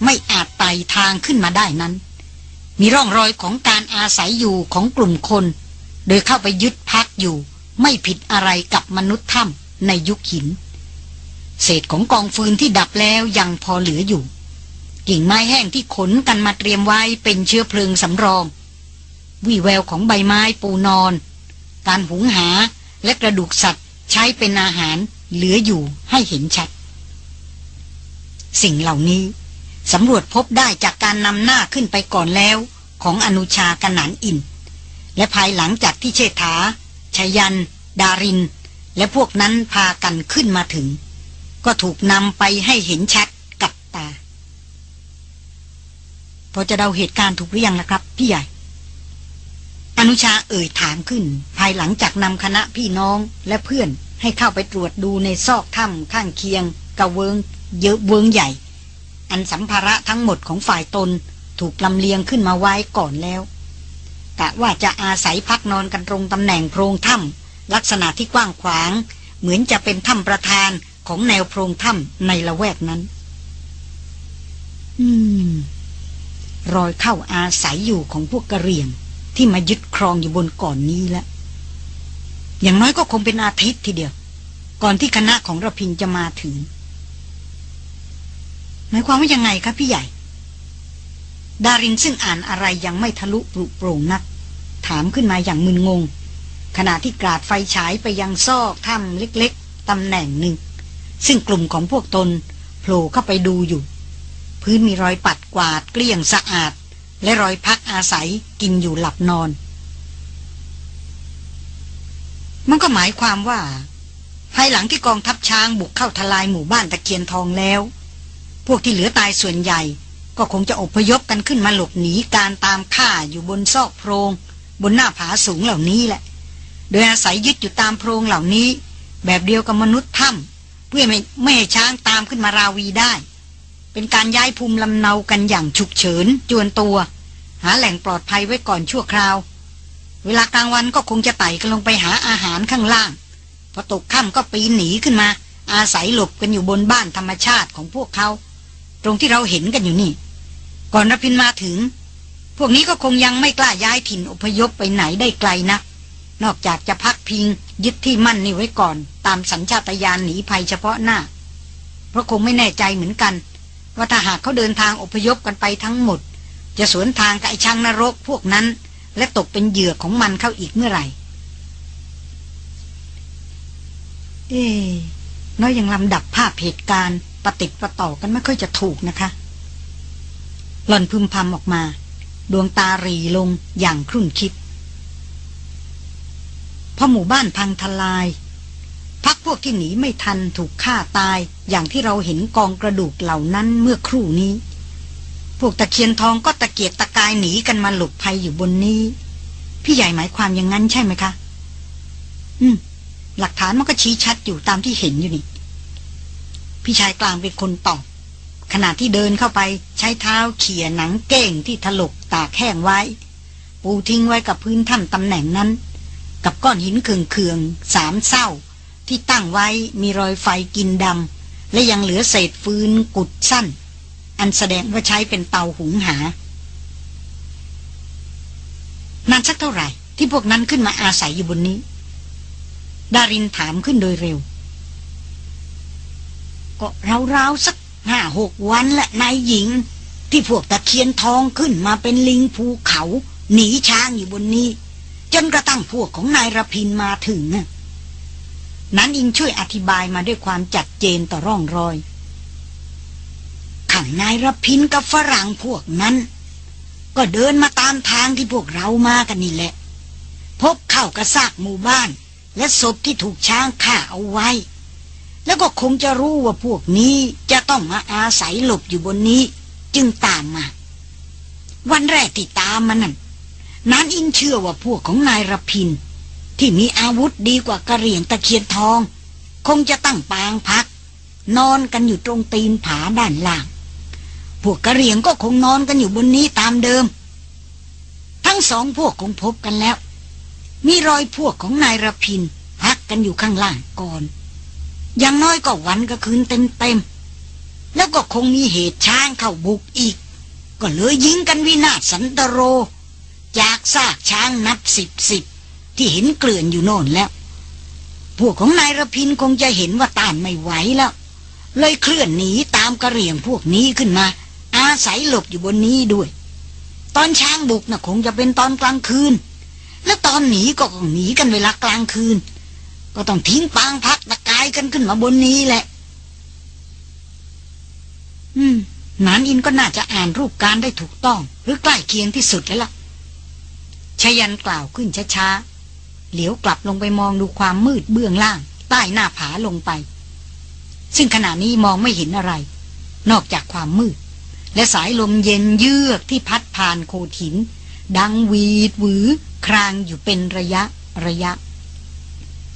ไม่อาจไต่ทางขึ้นมาได้นั้น มีร่องรอยของการอาศัยอยู่ของกลุ่มคน โดยเข้าไปยึดพักอยู่ ไม่ผิดอะไรกับมนุษย์ถ้ำในยุคหิน เศษของกองฟืนที่ดับแล้วยังพอเหลืออยู่กิ่งไม้แห้งที่ขนกันมาเตรียมไว้เป็นเชื้อเพลิงสำรอง วิแววของใบไม้ปูนอน การหุงหาและกระดูกสัตว์ใช้เป็นอาหารเหลืออยู่ให้เห็นชัด สิ่งเหล่านี้สำรวจพบได้จากการนำหน้าขึ้นไปก่อนแล้วของอนุชากนันอิน และภายหลังจากที่เชษฐาชยัน ดาริน และพวกนั้นพากันขึ้นมาถึง ก็ถูกนำไปให้เห็นชัดกับตา พอจะเดาเหตุการณ์ถูกหรือยังนะครับ พี่ใหญ่ อนุชาเอ่ยถามขึ้น ภายหลังจากนำคณะพี่น้องและเพื่อนให้เข้าไปตรวจดูในซอกถ้ำข้างเคียงกระเวิงเยอะเวิงใหญ่ อันสัมภาระทั้งหมดของฝ่ายตนถูกลำเลียงขึ้นมาไว้ก่อนแล้วกะว่าจะอาศัยพักนอนกันตรงตำแหน่งโพรงถ้ำลักษณะที่กว้างขวาง เหมือนจะเป็นถ้ำประธานของแนวโพรงถ้ำในละแวกนั้น อืม รอยเข้าอาศัยอยู่ของพวกกระเรียง ที่มายึดครองอยู่บนก่อนนี้แล้ว อย่างน้อยก็คงเป็นอาทิตย์ทีเดียว ก่อนที่คณะของระพินจะมาถึง หมายความว่ายังไงครับพี่ใหญ่ ดารินซึ่งอ่านอะไรยังไม่ทะลุปรุโปร่งนัก ถามขึ้นมาอย่างมึนงง ขณะที่กราดไฟฉายไปยังซอกถ้ำเล็ก ๆตำแหน่งหนึ่ง ซึ่งกลุ่มของพวกตนโผล่เข้าไปดูอยู่ พื้นมีรอยปัดกวาดเกลี้ยงสะอาด และรอยพักอาศัยกินอยู่หลับนอน มันก็หมายความว่า ภายหลังที่กองทัพช้างบุกเข้าทลายหมู่บ้านตะเคียนทองแล้ว พวกที่เหลือตายส่วนใหญ่ ก็คงจะอพยพกันขึ้นมาหลบหนีการตามฆ่าอยู่บนซอกโพรง บนหน้าผาสูงเหล่านี้แหละ โดยอาศัยยึดอยู่ตามโพรงเหล่านี้ แบบเดียวกับมนุษย์ถ้ำเพื่อไม่ไม่ให้ช้างตามขึ้นมาราวีได้ เป็นการย้ายภูมิลำเนากันอย่างฉุกเฉิน จวนตัว หาแหล่งปลอดภัยไว้ก่อนชั่วคราว เวลากลางวันก็คงจะไต่กันลงไปหาอาหารข้างล่าง พอตกค่ำก็ปีนหนีขึ้นมา อาศัยหลบกันอยู่บนบ้านธรรมชาติของพวกเขา ตรงที่เราเห็นกันอยู่นี่ ก่อนรพินมาถึง พวกนี้ก็คงยังไม่กล้าย้ายถิ่นอพยพไปไหนได้ไกลนะนอกจากจะพักพิงยึดที่มั่นนี่ไว้ก่อน ตามสัญชาตญาณหนีภัยเฉพาะหน้า เพราะคงไม่แน่ใจเหมือนกัน ว่าถ้าหากเขาเดินทางอพยพกันไปทั้งหมด จะสวนทางกับไอ้ช้างนรกพวกนั้น และตกเป็นเหยื่อของมันเข้าอีกเมื่อไหร่ เอ๊น้อยยังลำดับภาพเหตุการณ์ปฏิติดประต่อกันไม่ค่อยจะถูกนะคะ หล่อนพึมพำออกมา ดวงตารีลงอย่างครุ่นคิดพอหมู่บ้านพังทลาย พักพวกที่หนีไม่ทันถูกฆ่าตายอย่างที่เราเห็นกองกระดูกเหล่านั้นเมื่อครู่นี้ พวกตะเคียนทองก็ตะเกียกตะกายหนีกันมาหลบภัยอยู่บนนี้ พี่ใหญ่หมายความอย่างนั้นใช่ไหมคะ อืม หลักฐานมันก็ชี้ชัดอยู่ตามที่เห็นอยู่นี่ พี่ชายกลางเป็นคนตอบขณะที่เดินเข้าไปใช้เท้าเขี่ยหนังเก้งที่ถลกตากแห้งไว้ ปูทิ้งไว้กับพื้นถ้ำตำแหน่งนั้น กับก้อนหินเคืองๆสามเศร้า ที่ตั้งไว้มีรอยไฟกินดำและยังเหลือเศษฟืนกุดสั้น อันแสดงว่าใช้เป็นเตาหุงหานานสักเท่าไหร่ ที่พวกนั้นขึ้นมาอาศัยอยู่บนนี้ ดารินถามขึ้นโดยเร็ว ก็ราวๆสักห้าหกวันละนายหญิง ที่พวกตะเคียนทองขึ้นมาเป็นลิงภูเขา หนีช้างอยู่บนนี้ จนกระทั่งพวกของนายรพินมาถึงนั้ นั้นอิงช่วยอธิบายมาด้วยความจัดเจนต่อร่องรอย ขังนายรพินกับฝรั่งพวกนั้น ก็เดินมาตามทางที่พวกเรามากันนี่แหละ พบเข้ากระซากหมู่บ้าน และศพที่ถูกช้างฆ่าเอาไว้ แล้วก็คงจะรู้ว่าพวกนี้จะต้องมาอาศัยหลบอยู่บนนี้ จึงตามมา วันแรกที่ตามมานั่นนานอินเชื่อว่าพวกของนายรพิน ที่มีอาวุธดีกว่ากระเหรี่ยงตะเคียนทอง คงจะตั้งปางพัก นอนกันอยู่ตรงตีนผาด้านล่าง พวกกระเหรี่ยงก็คงนอนกันอยู่บนนี้ตามเดิม ทั้งสองพวกคงพบกันแล้ว มีรอยพวกของนายรพินพักกันอยู่ข้างล่างก่อนอย่างน้อยก็วันก็คืนเต็มๆ แล้วก็คงมีเหตุช้างเข้าบุกอีก ก็เลยยิงกันวินาศสันตโร จากซากช้างนับสิบสิบ ที่เห็นเกลื่อนอยู่โน่นแล้ว พวกของนายระพินคงจะเห็นว่าต้านไม่ไหวแล้ว เลยเคลื่อนหนีตามกระเรียงพวกนี้ขึ้นมา อาศัยหลบอยู่บนนี้ด้วย ตอนช้างบุกนะ่ะคงจะเป็นตอนกลางคืน และตอนหนีก็หนีกันเวลากลางคืน ก็ต้องทิ้งปางพักตะกายกันขึ้นมาบนนี้แหละ อืมนานอินก็น่าจะอ่านรูปการได้ถูกต้อง หรือใกล้เคียงที่สุดแล้วล่ะชยันกล่าวขึ้นช้าๆ เหลียวกลับลงไปมองดูความมืดเบื้องล่าง ใต้หน้าผาลงไป ซึ่งขณะนี้มองไม่เห็นอะไร นอกจากความมืด และสายลมเย็นเยือกที่พัดผ่านโขดหิน ดังวีดหวือ ครางอยู่เป็นระยะระยะ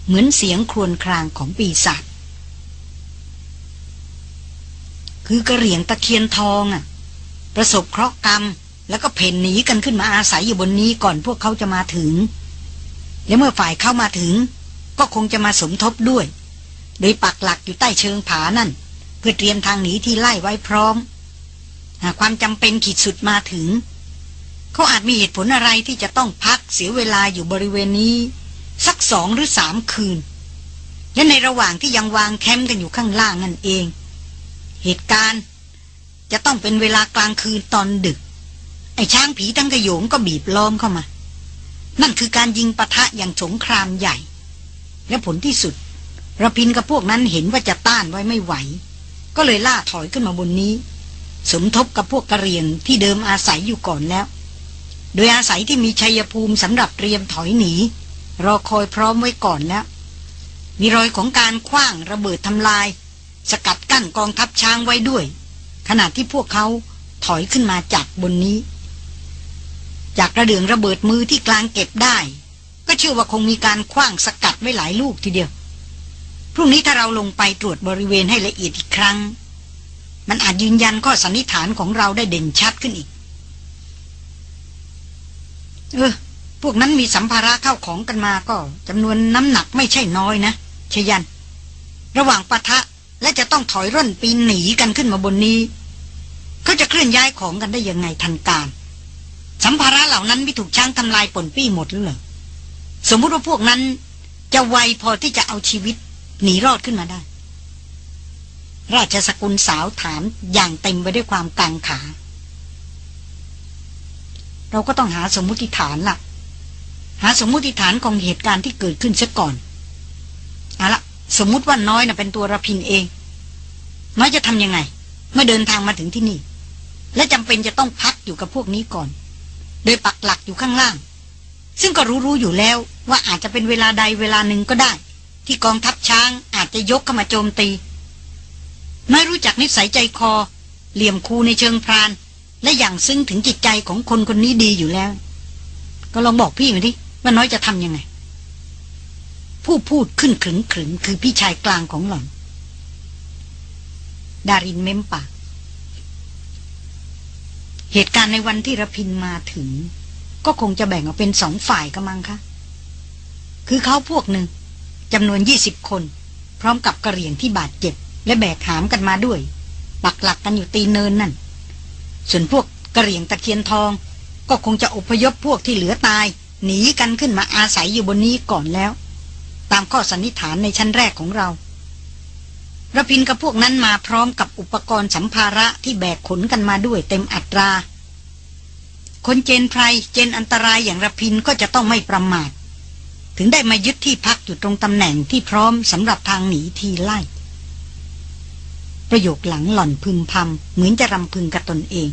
เหมือนเสียงครวญครางของปีศาจคือกระเหรี่ยงตะเคียนทองอะ ประสบเคราะห์กรรม แล้วก็เพ่นหนีกันขึ้นมาอาศัยอยู่บนนี้ก่อนพวกเขาจะมาถึง และเมื่อฝ่ายเข้ามาถึง ก็คงจะมาสมทบด้วย โดยปักหลักอยู่ใต้เชิงผานั่น เพื่อเตรียมทางหนีที่ไล่ไว้พร้อม หากความจำเป็นขีดสุดมาถึง เขาอาจมีเหตุผลอะไรที่จะต้องพักเสียเวลาอยู่บริเวณนี้ สักสองหรือสามคืน และในระหว่างที่ยังวางแคมป์กันอยู่ข้างล่างนั่นเอง เหตุการณ์จะต้องเป็นเวลากลางคืนตอนดึก ไอ้ช้างผีตั้งกระโยงก็บีบล้อมเข้ามา นั่นคือการยิงปะทะอย่างสงครามใหญ่ และผลที่สุดระพินกับพวกนั้นเห็นว่าจะต้านไว้ไม่ไหว ก็เลยล่าถอยขึ้นมาบนนี้ สมทบกับพวกกระเรียงที่เดิมอาศัยอยู่ก่อนแล้ว โดยอาศัยที่มีชัยภูมิสำหรับเตรียมถอยหนี รอคอยพร้อมไว้ก่อนแล้ว มีรอยของการคว้างระเบิดทำลาย สกัดกั้นกองทัพช้างไว้ด้วย ขณะที่พวกเขาถอยขึ้นมาจากบนนี้ จากระเดืองระเบิดมือที่กลางเก็บได้ ก็เชื่อว่าคงมีการคว้างสกัดไว้หลายลูกทีเดียว พรุ่งนี้ถ้าเราลงไปตรวจบริเวณให้ละเอียดอีกครั้ง มันอาจยืนยันข้อสันนิษฐานของเราได้เด่นชัดขึ้นอีก เออ พวกนั้นมีสัมภาระเข้าของกันมาก็จำนวนน้ำหนักไม่ใช่น้อยนะชยัน ระหว่างปะทะและจะต้องถอยร่นปีนหนีกันขึ้นมาบนนี้ เขาจะเคลื่อนย้ายของกันได้ยังไงทันการ สัมภาระเหล่านั้นไม่ถูกช้างทำลายป่นปี้หมดหรือเหรอสมมุติว่าพวกนั้นจะไวพอที่จะเอาชีวิตหนีรอดขึ้นมาได้ ราชสกุลสาวถามอย่างเต็มไปด้วยความกังขา เราก็ต้องหาสมมุติฐานละ่ะ หาสมมุติฐานของเหตุการณ์ที่เกิดขึ้นซะก่อนเอาละสมมุติว่าน้อยนะ่ะเป็นตัวระพินเอง น้อยจะทำยังไง เมื่อเดินทางมาถึงที่นี่ และจำเป็นจะต้องพักอยู่กับพวกนี้ก่อน โดยปักหลักอยู่ข้างล่าง ซึ่งก็รู้ๆอยู่แล้วว่าอาจจะเป็นเวลาใดเวลาหนึ่งก็ได้ ที่กองทัพช้างอาจจะยกเข้ามาโจมตีน้อยรู้จักนิสัยใจคอ เหลี่ยมคูในเชิงพราน และอย่างซึ้งถึงจิตใจของคนคนนี้ดีอยู่แล้ว ก็ลองบอกพี่มาดิว่าน้อยจะทำยังไง ผู้พูดขึ้นขึงขึงคือพี่ชายกลางของหล่อน ดารินเม้มปาก เหตุการณ์ในวันที่ระพินมาถึง ก็คงจะแบ่งออกเป็นสองฝ่ายกันมั้งคะ คือเขาพวกหนึ่งจำนวนยี่สิบคน พร้อมกับกระเหรี่ยงที่บาดเจ็บ และแบกหามกันมาด้วย ปักหลักกันอยู่ตีเนินนั่น ส่วนพวกกระเหรี่ยงตะเคียนทอง ก็คงจะอพยพพวกที่เหลือตาย หนีกันขึ้นมาอาศัยอยู่บนนี้ก่อนแล้ว ตามข้อสันนิษฐานในชั้นแรกของเรา ระพินกับพวกนั้นมาพร้อมกับอุปกรณ์สัมภาระที่แบกขนกันมาด้วยเต็มอัตรา คนเจนไพรเจนอันตรายอย่างระพินก็จะต้องไม่ประมาท ถึงได้มายึดที่พักอยู่ตรงตำแหน่งที่พร้อมสำหรับทางหนีทีไล่ ประโยคหลังหล่อนพึมพำเหมือนจะรำพึงกับตนเอง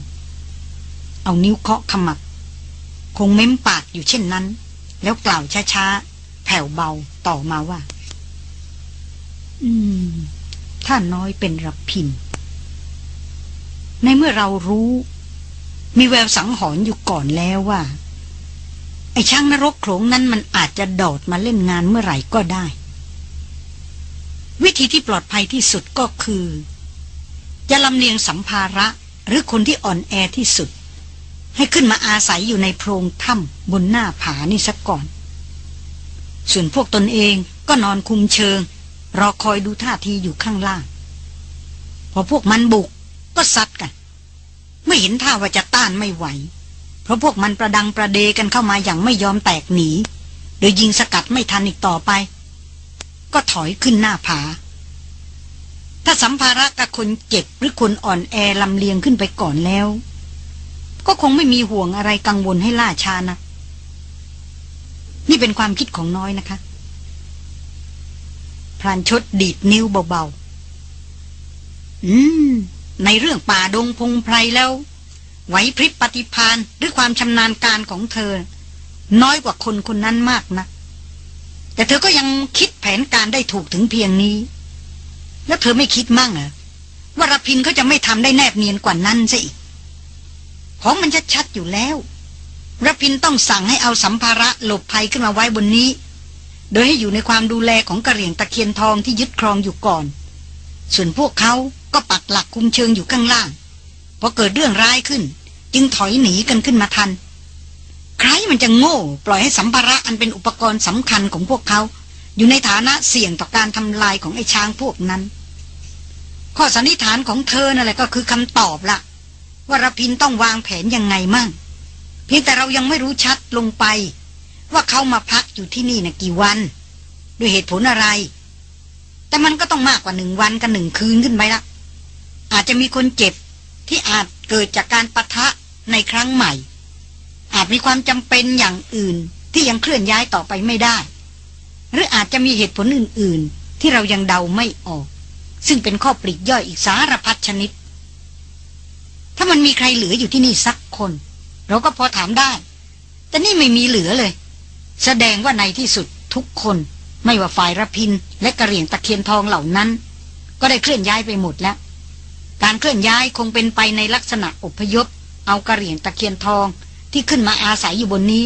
เอานิ้วเคาะขมับ คงเม้มปากอยู่เช่นนั้น แล้วกล่าวช้าๆแผ่วเบาต่อมาว่า อืม ถ้าน้อยเป็นรับพิน ในเมื่อเรารู้ มีแววสังหรณ์อยู่ก่อนแล้วว่า ไอ้ช่างนรกโขงนั้นมันอาจจะโดดมาเล่นงานเมื่อไหร่ก็ได้ วิธีที่ปลอดภัยที่สุดก็คือ จะลำเลียงสัมภาระหรือคนที่อ่อนแอที่สุด ให้ขึ้นมาอาศัยอยู่ในโพรงถ้ำบนหน้าผานี่สักก่อน ส่วนพวกตนเองก็นอนคุมเชิง รอคอยดูท่าทีอยู่ข้างล่าง พอพวกมันบุกก็ซัดกัน ไม่เห็นท่าว่าจะต้านไม่ไหว เพราะพวกมันประดังประเดกันเข้ามาอย่างไม่ยอมแตกหนี โดยยิงสกัดไม่ทันอีกต่อไป ก็ถอยขึ้นหน้าผา ถ้าสัมภาระกับคนเจ็บหรือคนอ่อนแอลำเลียงขึ้นไปก่อนแล้ว ก็คงไม่มีห่วงอะไรกังวลให้ล่าชานะนี่เป็นความคิดของน้อยนะคะ พรานชดดีดนิ้วเบาๆ อืม ในเรื่องป่าดงพงไพรแล้ว ไหวพริบปฏิพานหรือความชำนาญการของเธอ น้อยกว่าคนคนนั้นมากนะ แต่เธอก็ยังคิดแผนการได้ถูกถึงเพียงนี้ แล้วเธอไม่คิดมั่งเหรอว่ารพินเขาจะไม่ทำได้แนบเนียนกว่านั้นซะอีก ของมันชัดอยู่แล้วรพินต้องสั่งให้เอาสัมภาระหลบภัยขึ้นมาไว้บนนี้ โดยให้อยู่ในความดูแลของกระเหรี่ยงตะเคียนทองที่ยึดครองอยู่ก่อน ส่วนพวกเขาก็ปักหลักคุมเชิงอยู่ข้างล่างพอเกิดเรื่องร้ายขึ้น จึงถอยหนีกันขึ้นมาทัน ใครมันจะโง่ ปล่อยให้สัมภาระอันเป็นอุปกรณ์สำคัญของพวกเขา อยู่ในฐานะเสี่ยงต่อการทำลายของไอ้ช้างพวกนั้น ข้อสันนิษฐานของเธอนั่นแหละก็คือคำตอบละว่ารพินต้องวางแผนยังไงมั่ง เพียงแต่เรายังไม่รู้ชัดลงไป ว่าเขามาพักอยู่ที่นี่นะกี่วัน ด้วยเหตุผลอะไร แต่มันก็ต้องมากกว่าหนึ่งวันกับหนึ่งคืนขึ้นไปละอาจจะมีคนเจ็บที่อาจเกิดจากการปะทะในครั้งใหม่ อาจมีความจำเป็นอย่างอื่นที่ยังเคลื่อนย้ายต่อไปไม่ได้ หรืออาจจะมีเหตุผลอื่น ๆ ที่เรายังเดาไม่ออก ซึ่งเป็นข้อปลีกย่อยอีกสารพัดชนิด ถ้ามันมีใครเหลืออยู่ที่นี่สักคน เราก็พอถามได้ แต่นี่ไม่มีเหลือเลย แสดงว่าในที่สุดทุกคนไม่ว่าฝ่ายระพิน และกระเหรี่ยงตะเคียนทองเหล่านั้น ก็ได้เคลื่อนย้ายไปหมดแล้ว การเคลื่อนย้ายคงเป็นไปในลักษณะอพยพ เอากระเหรี่ยงตะเคียนทองที่ขึ้นมาอาศัยอยู่บนนี้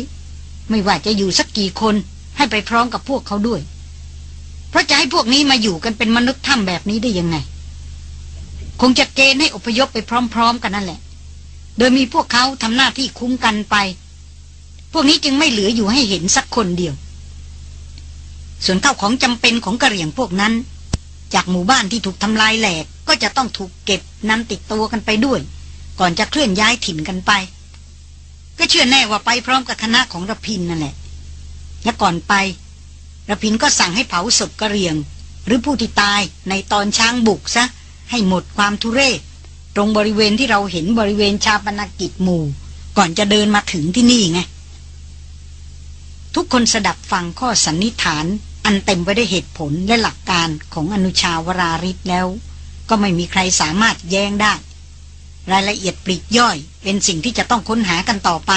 ไม่ว่าจะอยู่สักกี่คนให้ไปพร้อมกับพวกเขาด้วย เพราะจะให้พวกนี้มาอยู่กันเป็นมนุษย์ถ้ำแบบนี้ได้ยังไง คงจะเกณฑ์ให้อพยพไปพร้อม ๆ กันนั่นแหละ โดยมีพวกเขาทำหน้าที่คุ้มกันไป พวกนี้จึงไม่เหลืออยู่ให้เห็นสักคนเดียว ส่วนข้าวของจำเป็นของกระเหรี่ยงพวกนั้น จากหมู่บ้านที่ถูกทำลายแหลกก็จะต้องถูกเก็บนำติดตัวกันไปด้วย ก่อนจะเคลื่อนย้ายถิ่นกันไป ก็เชื่อแน่ว่าไปพร้อมกับคณะของระพินนั่นแหละ และก่อนไประพินก็สั่งให้เผาศพกระเหรี่ยง หรือผู้ที่ตายในตอนช้างบุกซะ ให้หมดความทุเรศ ตรงบริเวณที่เราเห็นบริเวณชาปนกิจหมู่ ก่อนจะเดินมาถึงที่นี่ไง ทุกคนสดับฟังข้อสันนิษฐาน อันเต็มไปด้วยเหตุผลและหลักการของอนุชาวราริศแล้ว ก็ไม่มีใครสามารถแย้งได้ รายละเอียดปลีกย่อย เป็นสิ่งที่จะต้องค้นหากันต่อไป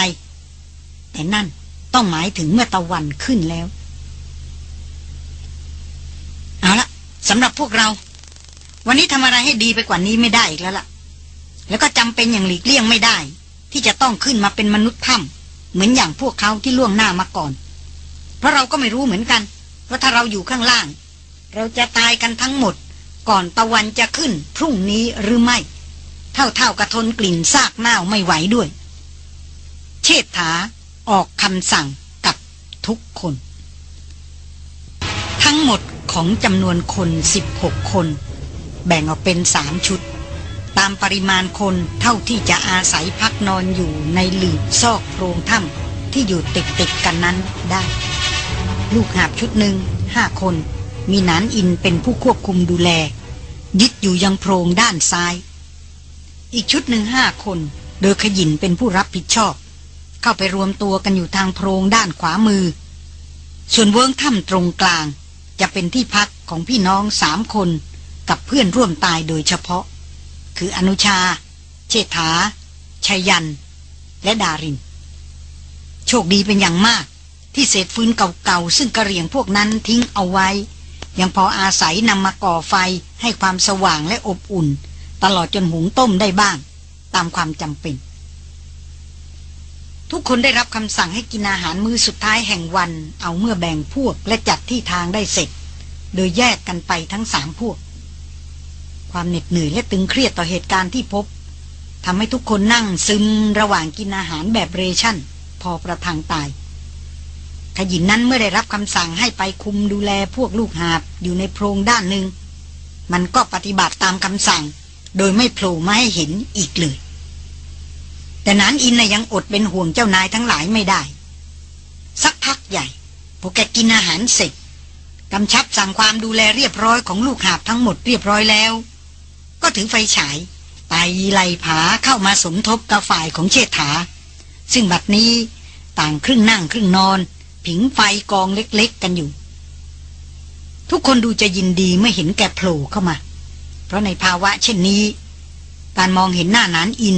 แต่นั่นต้องหมายถึงเมื่อตะวันขึ้นแล้ว เอาละสำหรับพวกเรา วันนี้ทำอะไรให้ดีไปกว่านี้ไม่ได้อีกแล้วล่ะ แล้วก็จำเป็นอย่างหลีกเลี่ยงไม่ได้ ที่จะต้องขึ้นมาเป็นมนุษย์ถ้ำเหมือนอย่างพวกเขาที่ล่วงหน้ามาก่อน ราะเราก็ไม่รู้เหมือนกัน ว่าถ้าเราอยู่ข้างล่าง เราจะตายกันทั้งหมด ก่อนตะวันจะขึ้น พรุ่งนี้หรือไม่ เท่าเท่ากระทนกลิ่นซากเน่าไม่ไหวด้วย เชษฐาออกคำสั่งกับทุกคน ทั้งหมดของจำนวนคน 16 คน แบ่งออกเป็นสามชุด ตามปริมาณคนเท่าที่จะอาศัยพักนอนอยู่ในหลืบซอกโพรงถ้ำที่อยู่ติดติดๆกันนั้นได้ ลูกหาบชุดหนึ่งห้าคน มีนานอินเป็นผู้ควบคุมดูแล ยึดอยู่ยังโพรงด้านซ้าย อีกชุดหนึ่งห้าคน โดยขยินเป็นผู้รับผิดชอบ เข้าไปรวมตัวกันอยู่ทางโพรงด้านขวามือ ส่วนเวิ้งถ้ำตรงกลาง จะเป็นที่พักของพี่น้องสามคนกับเพื่อนร่วมตายโดยเฉพาะ คืออนุชา เชษฐาชัยยัน และดาริน โชคดีเป็นอย่างมาก ที่เศษฟืนเก่าๆ ซึ่งกระเหรี่ยงพวกนั้นทิ้งเอาไว้ ยังพออาศัยนำมาก่อไฟให้ความสว่างและอบอุ่น ตลอดจนหุงต้มได้บ้าง ตามความจำเป็น ทุกคนได้รับคำสั่งให้กินอาหารมื้อสุดท้ายแห่งวัน เอาเมื่อแบ่งพวกและจัดที่ทางได้เสร็จ โดยแยกกันไปทั้งสามพวก ความเหน็ดเหนื่อยและตึงเครียดต่อเหตุการณ์ที่พบทำให้ทุกคนนั่งซึมระหว่างกินอาหารแบบเรชั่น พอประทังตาย ขยินนั้นเมื่อได้รับคำสั่งให้ไปคุมดูแลพวกลูกหาบอยู่ในโพรงด้านหนึ่ง มันก็ปฏิบัติตามคำสั่ง โดยไม่โผล่มาให้เห็นอีกเลย แต่นานอินนะยังอดเป็นห่วงเจ้านายทั้งหลายไม่ได้ สักพักใหญ่พวกแกกินอาหารเสร็จกำชับสั่งความดูแลเรียบร้อยของลูกหาบทั้งหมดเรียบร้อยแล้ว ก็ถือไฟฉายไต่ไล่ผาเข้ามาสมทบกับฝ่ายของเชษฐา ซึ่งบัดนี้ต่างครึ่งนั่งครึ่งนอน ผิงไฟกองเล็กๆกันอยู่ ทุกคนดูจะยินดีเมื่อเห็นแกโผล่เข้ามา เพราะในภาวะเช่นนี้ การมองเห็นหน้านานอิน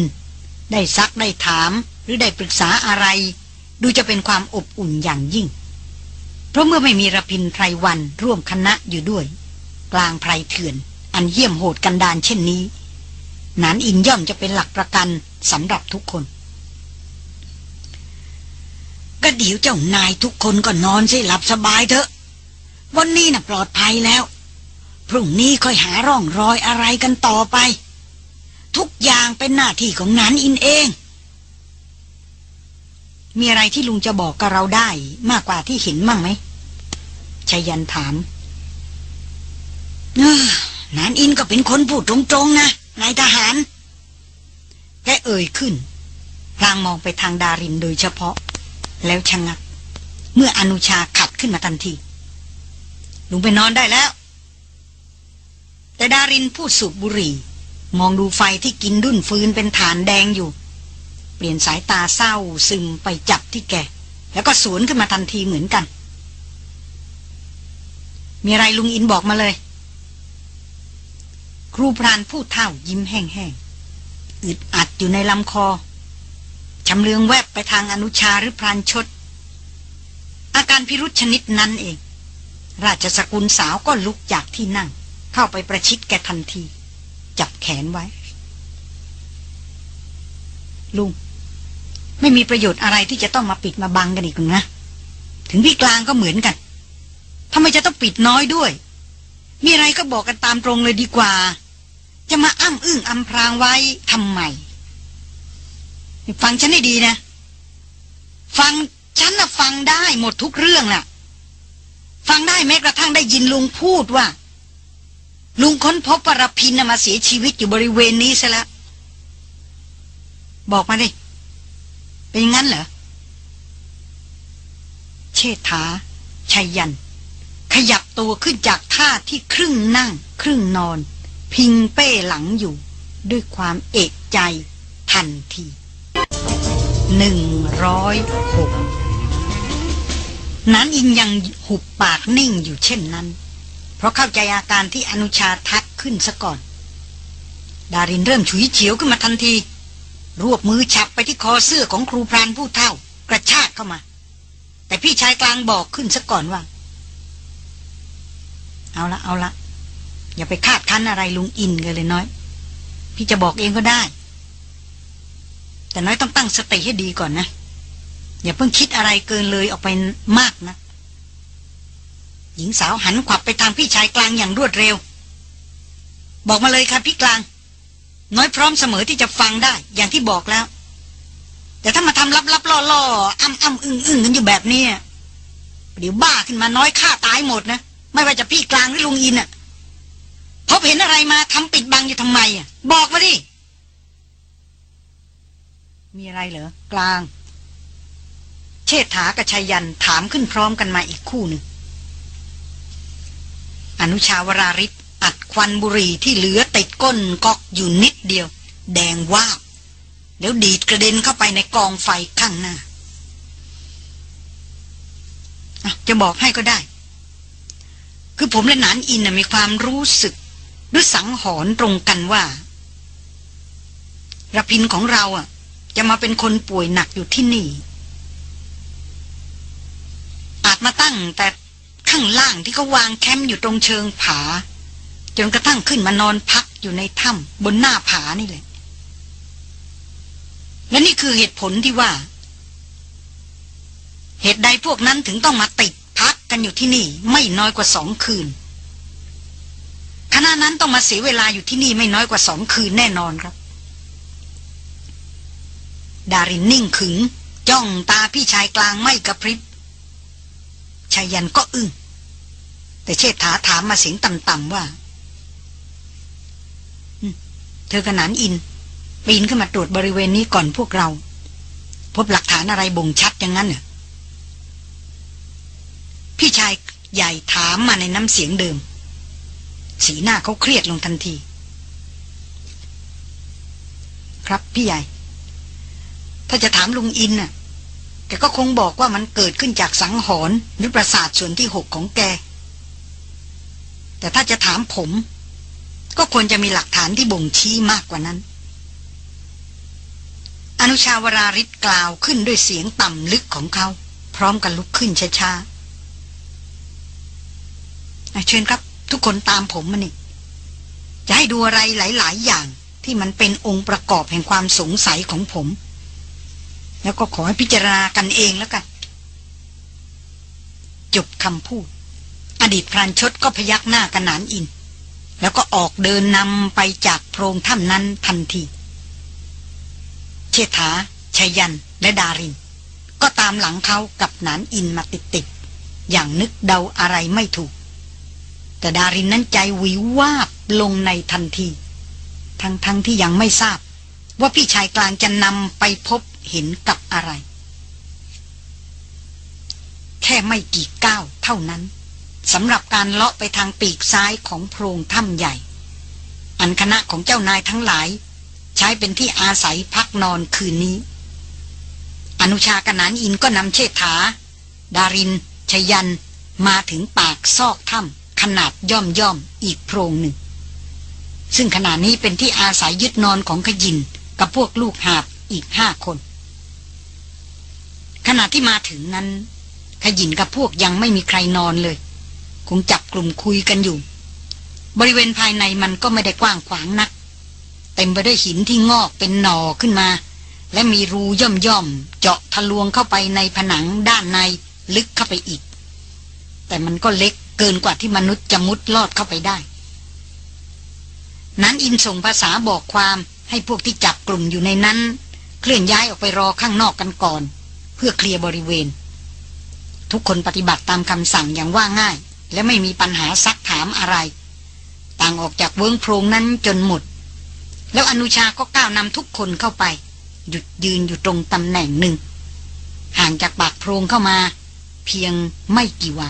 ได้ซักได้ถาม หรือได้ปรึกษาอะไร ดูจะเป็นความอบอุ่นอย่างยิ่ง เพราะเมื่อไม่มีระพินไพรวันร่วมคณะอยู่ด้วย กลางไพรเถื่อน อันเยี่ยมโหดกันดานเช่นนี้หนานอินย่อมจะเป็นหลักประกันสำหรับทุกคน ก็เดี๋ยวเจ้านายทุกคนก็นอนสิหลับสบายเถอะ วันนี้น่ะปลอดภัยแล้ว พรุ่งนี้ค่อยหาร่องรอยอะไรกันต่อไป ทุกอย่างเป็นหน้าที่ของนานอินเอง มีอะไรที่ลุงจะบอกกับเราได้มากกว่าที่เห็นมั่งไหมชยันถามเออนานอินก็เป็นคนพูดตรงๆนะนายทหาร แกเอ่ยขึ้นพลางมองไปทางดารินโดยเฉพาะ แล้วชะงัก เมื่ออนุชาขัดขึ้นมาทันทีลุงไปนอนได้แล้ว แต่ดารินพูดสูบบุหรี่ มองดูไฟที่กินดุ้นฟืนเป็นฐานแดงอยู่ เปลี่ยนสายตาเศร้าซึมไปจับที่แก แล้วก็สวนขึ้นมาทันทีเหมือนกัน มีอะไรลุงอินบอกมาเลย ครูพรานพูดเท่ายิ้มแห้งๆอึดอัดอยู่ในลำคอ ชำเลืองแวบไปทางอนุชาหรือพรานชด อาการพิรุษชนิดนั้นเอง ราชสกุลสาวก็ลุกจากที่นั่ง เข้าไปประชิดแกทันที จับแขนไว้ ลุง ไม่มีประโยชน์อะไรที่จะต้องมาปิดมาบังกันอีกนะ ถึงพี่กลางก็เหมือนกันทำไมจะต้องปิดน้อยด้วย มีอะไรก็บอกกันตามตรงเลยดีกว่า จะมาอ้ำอึ้งอำพรางไว้ทำไม ฟังฉันให้ดีนะ ฟังฉันน่ะฟังได้หมดทุกเรื่องน่ะ ฟังได้แม้กระทั่งได้ยินลุงพูดว่า ลุงค้นพบปรพินน่ะมาเสียชีวิตอยู่บริเวณนี้ซะแล้วบอกมาดิ เป็นงั้นเหรอ เชษฐาชัยยัน ขยับตัวขึ้นจากท่าที่ครึ่งนั่ง ครึ่งนอน พิงเป้หลังอยู่ ด้วยความเอกใจทันที หนึ่งร้อยหกนั้นอินยังหุบปากนิ่งอยู่เช่นนั้น เพราะเข้าใจอาการที่อนุชาทักขึ้นซะก่อน ดารินเริ่มฉุยเฉียวขึ้นมาทันที รวบมือฉับไปที่คอเสื้อของครูพรานผู้เท่า กระชากเข้ามา แต่พี่ชายกลางบอกขึ้นซะก่อนว่า เอาละเอาละอย่าไปคาดคั้นอะไรลุงอินกันเลยน้อย พี่จะบอกเองก็ได้ แต่น้อยต้องตั้งสติให้ดีก่อนนะ อย่าเพิ่งคิดอะไรเกินเลยออกไปมากนะ หญิงสาวหันขวับไปทางพี่ชายกลางอย่างรวดเร็ว บอกมาเลยครับพี่กลาง น้อยพร้อมเสมอที่จะฟังได้ อย่างที่บอกแล้ว แต่ถ้ามาทำลับๆล่อๆอ้ำอ้ำอึ้งอึ้งกันอยู่แบบนี้เดี๋ยวบ้าขึ้นมาน้อยฆ่าตายหมดนะ ไม่ว่าจะพี่กลางหรือลุงอินอะ่ะพบเห็นอะไรมาทำปิดบังอยู่ทำไมอะบอกมาดิ มีอะไรเหรอ กลาง เชษฐากับชายันถามขึ้นพร้อมกันมาอีกคู่หนึ่ง อนุชาวราริศอัดควันบุหรี่ที่เหลือติดก้นกอกอยู่นิดเดียว แดงวาบแล้วดีดกระเด็นเข้าไปในกองไฟข้างหน้า จะบอกให้ก็ได้ คือผมและนานอินมีความรู้สึกหรือสังหรณ์ตรงกันว่าระพินของเราอะ จะมาเป็นคนป่วยหนักอยู่ที่นี่อาจมาตั้งแต่ข้างล่างที่เขาวางแคมป์อยู่ตรงเชิงผา จนกระทั่งขึ้นมานอนพักอยู่ในถ้ำบนหน้าผานี่แหละ และนี่คือเหตุผลที่ว่า เหตุใดพวกนั้นถึงต้องมาติดพักกันอยู่ที่นี่ ไม่น้อยกว่าสองคืนคณะนั้นต้องมาเสียเวลาอยู่ที่นี่ไม่น้อยกว่าสองคืนแน่นอนครับ ดารินนิ่งขึง จ้องตาพี่ชายกลางไม่กระพริบชายันก็อึง้งแต่เชษฐาถามมาเสียงต่ำๆว่าเธอกระนานอินปีนขึ้นมาตรวจบริเวณนี้ก่อนพวกเรา พบหลักฐานอะไรบ่งชัดอย่างนั้นเหรอพี่ชายใหญ่ถามมาในน้ำเสียงเดิม สีหน้าเขาเครียดลงทันที ครับพี่ใหญ่ ถ้าจะถามลุงอินน่ะ แกก็คงบอกว่ามันเกิดขึ้นจากสังหรณ์หรือประสาทส่วนที่หกของแก แต่ถ้าจะถามผม ก็ควรจะมีหลักฐานที่บ่งชี้มากกว่านั้น อนุชาวราริศกล่าวขึ้นด้วยเสียงต่ำลึกของเขา พร้อมกันลุกขึ้นช้าๆเชิญครับ ทุกคนตามผมมานี่จะให้ดูอะไรหลาย ๆ อย่างที่มันเป็นองค์ประกอบแห่งความสงสัยของผม แล้วก็ขอให้พิจารณากันเองแล้วกัน จบคำพูด อดีตพรานชดก็พยักหน้ากันนานอิน แล้วก็ออกเดินนำไปจากโพรงถ้ำนั้นทันที เชษฐาชยัน และดาริน ก็ตามหลังเขากับนานอินมาติดๆอย่างนึกเดาอะไรไม่ถูก แต่ดารินนั้นใจวิววาบลงในทันที ทั้งทั้งที่ยังไม่ทราบว่าพี่ชายกลางจะนำไปพบ เห็นกับอะไร แค่ไม่กี่ก้าวเท่านั้นสำหรับการเลาะไปทางปีกซ้ายของโพรงถ้ำใหญ่ อันคณะของเจ้านายทั้งหลาย ใช้เป็นที่อาศัยพักนอนคืนนี้ อนุชากนานอินก็นำเชษฐา ดาริน ชยัน มาถึงปากซอกถ้ำขนาดย่อมย่อมอีกโพรงหนึ่ง ซึ่งขณะนี้เป็นที่อาศัยยึดนอนของขยินกับพวกลูกหาบอีกห้าคน ขณะที่มาถึงนั้น ขยินกับพวกยังไม่มีใครนอนเลย คงจับกลุ่มคุยกันอยู่ บริเวณภายในมันก็ไม่ได้กว้างขวางนัก เต็มไปด้วยหินที่งอกเป็นหน่อขึ้นมา และมีรูย่อมย่อมเจาะทะลวงเข้าไปในผนังด้านในลึกเข้าไปอีก แต่มันก็เล็กเกินกว่าที่มนุษย์จะมุดลอดเข้าไปได้ นั้นอินส่งภาษาบอกความให้พวกที่จับกลุ่มอยู่ในนั้น เคลื่อนย้ายออกไปรอข้างนอกกันก่อน เพื่อเคลียร์บริเวณ ทุกคนปฏิบัติตามคำสั่งอย่างว่าง่าย และไม่มีปัญหาซักถามอะไร ต่างออกจากเวิ้งโพรงนั้นจนหมด แล้วอนุชาก็ก้าวนำทุกคนเข้าไป หยุดยืนอยู่ตรงตำแหน่งหนึ่ง ห่างจากปากโพรงเข้ามา เพียงไม่กี่วา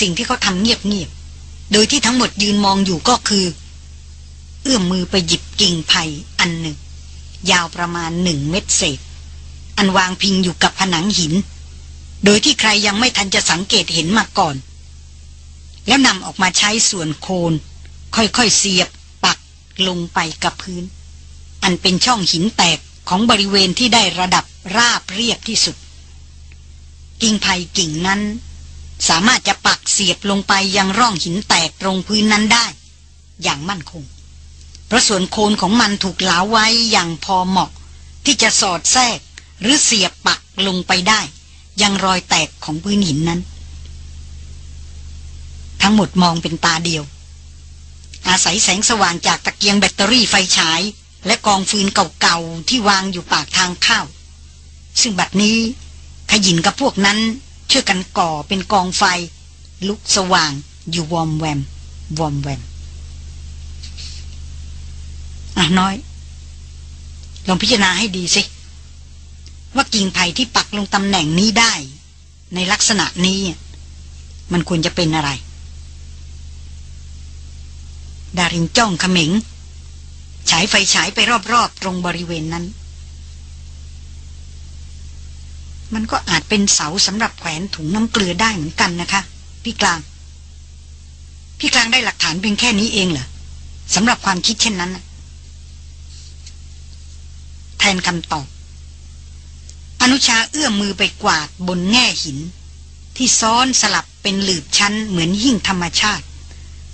สิ่งที่เขาทำเงียบๆ โดยที่ทั้งหมดยืนมองอยู่ก็คือ เอื้อมมือไปหยิบกิ่งไผ่อันหนึ่ง ยาวประมาณหนึ่งเมตรเศษ อันวางพิงอยู่กับผนังหิน โดยที่ใครยังไม่ทันจะสังเกตเห็นมาก่อน แล้วนำออกมาใช้ส่วนโคน ค่อยๆเสียบ ปักลงไปกับพื้น อันเป็นช่องหินแตกของบริเวณที่ได้ระดับราบเรียบที่สุด กิ่งไผ่กิ่งนั้น สามารถจะปักเสียบลงไปยังร่องหินแตกตรงพื้นนั้นได้ อย่างมั่นคง เพราะส่วนโคนของมันถูกเหลาไว้อย่างพอเหมาะ ที่จะสอดแทรก หรือเสียบปักลงไปได้ ยังรอยแตกของพื้นหินนั้น ทั้งหมดมองเป็นตาเดียว อาศัยแสงสว่างจากตะเกียงแบตเตอรี่ไฟฉาย และกองฟืนเก่าๆ ที่วางอยู่ปากทางเข้า ซึ่งบัดนี้ขยินกับพวกนั้นช่วยกันก่อเป็นกองไฟ ลุกสว่างอยู่วอมแวม วอมแวม อะน้อย ลองพิจารณาให้ดีสิ ว่ากิ่งไผ่ที่ปักลงตำแหน่งนี้ได้ ในลักษณะนี้ มันควรจะเป็นอะไร ดารินจ้องเขม็งฉายไฟฉายไปรอบๆ ตรงบริเวณนั้น มันก็อาจเป็นเสาสำหรับแขวนถุงน้ำเกลือได้เหมือนกันนะคะ พี่กลาง พี่กลางได้หลักฐานเพียงแค่นี้เองเหรอสำหรับความคิดเช่นนั้นแทนคำตอบ อนุชาเอื้อมมือไปกวาดบนแง่หิน ที่ซ้อนสลับเป็นหลืบชั้นเหมือนหิ่งธรรมชาติ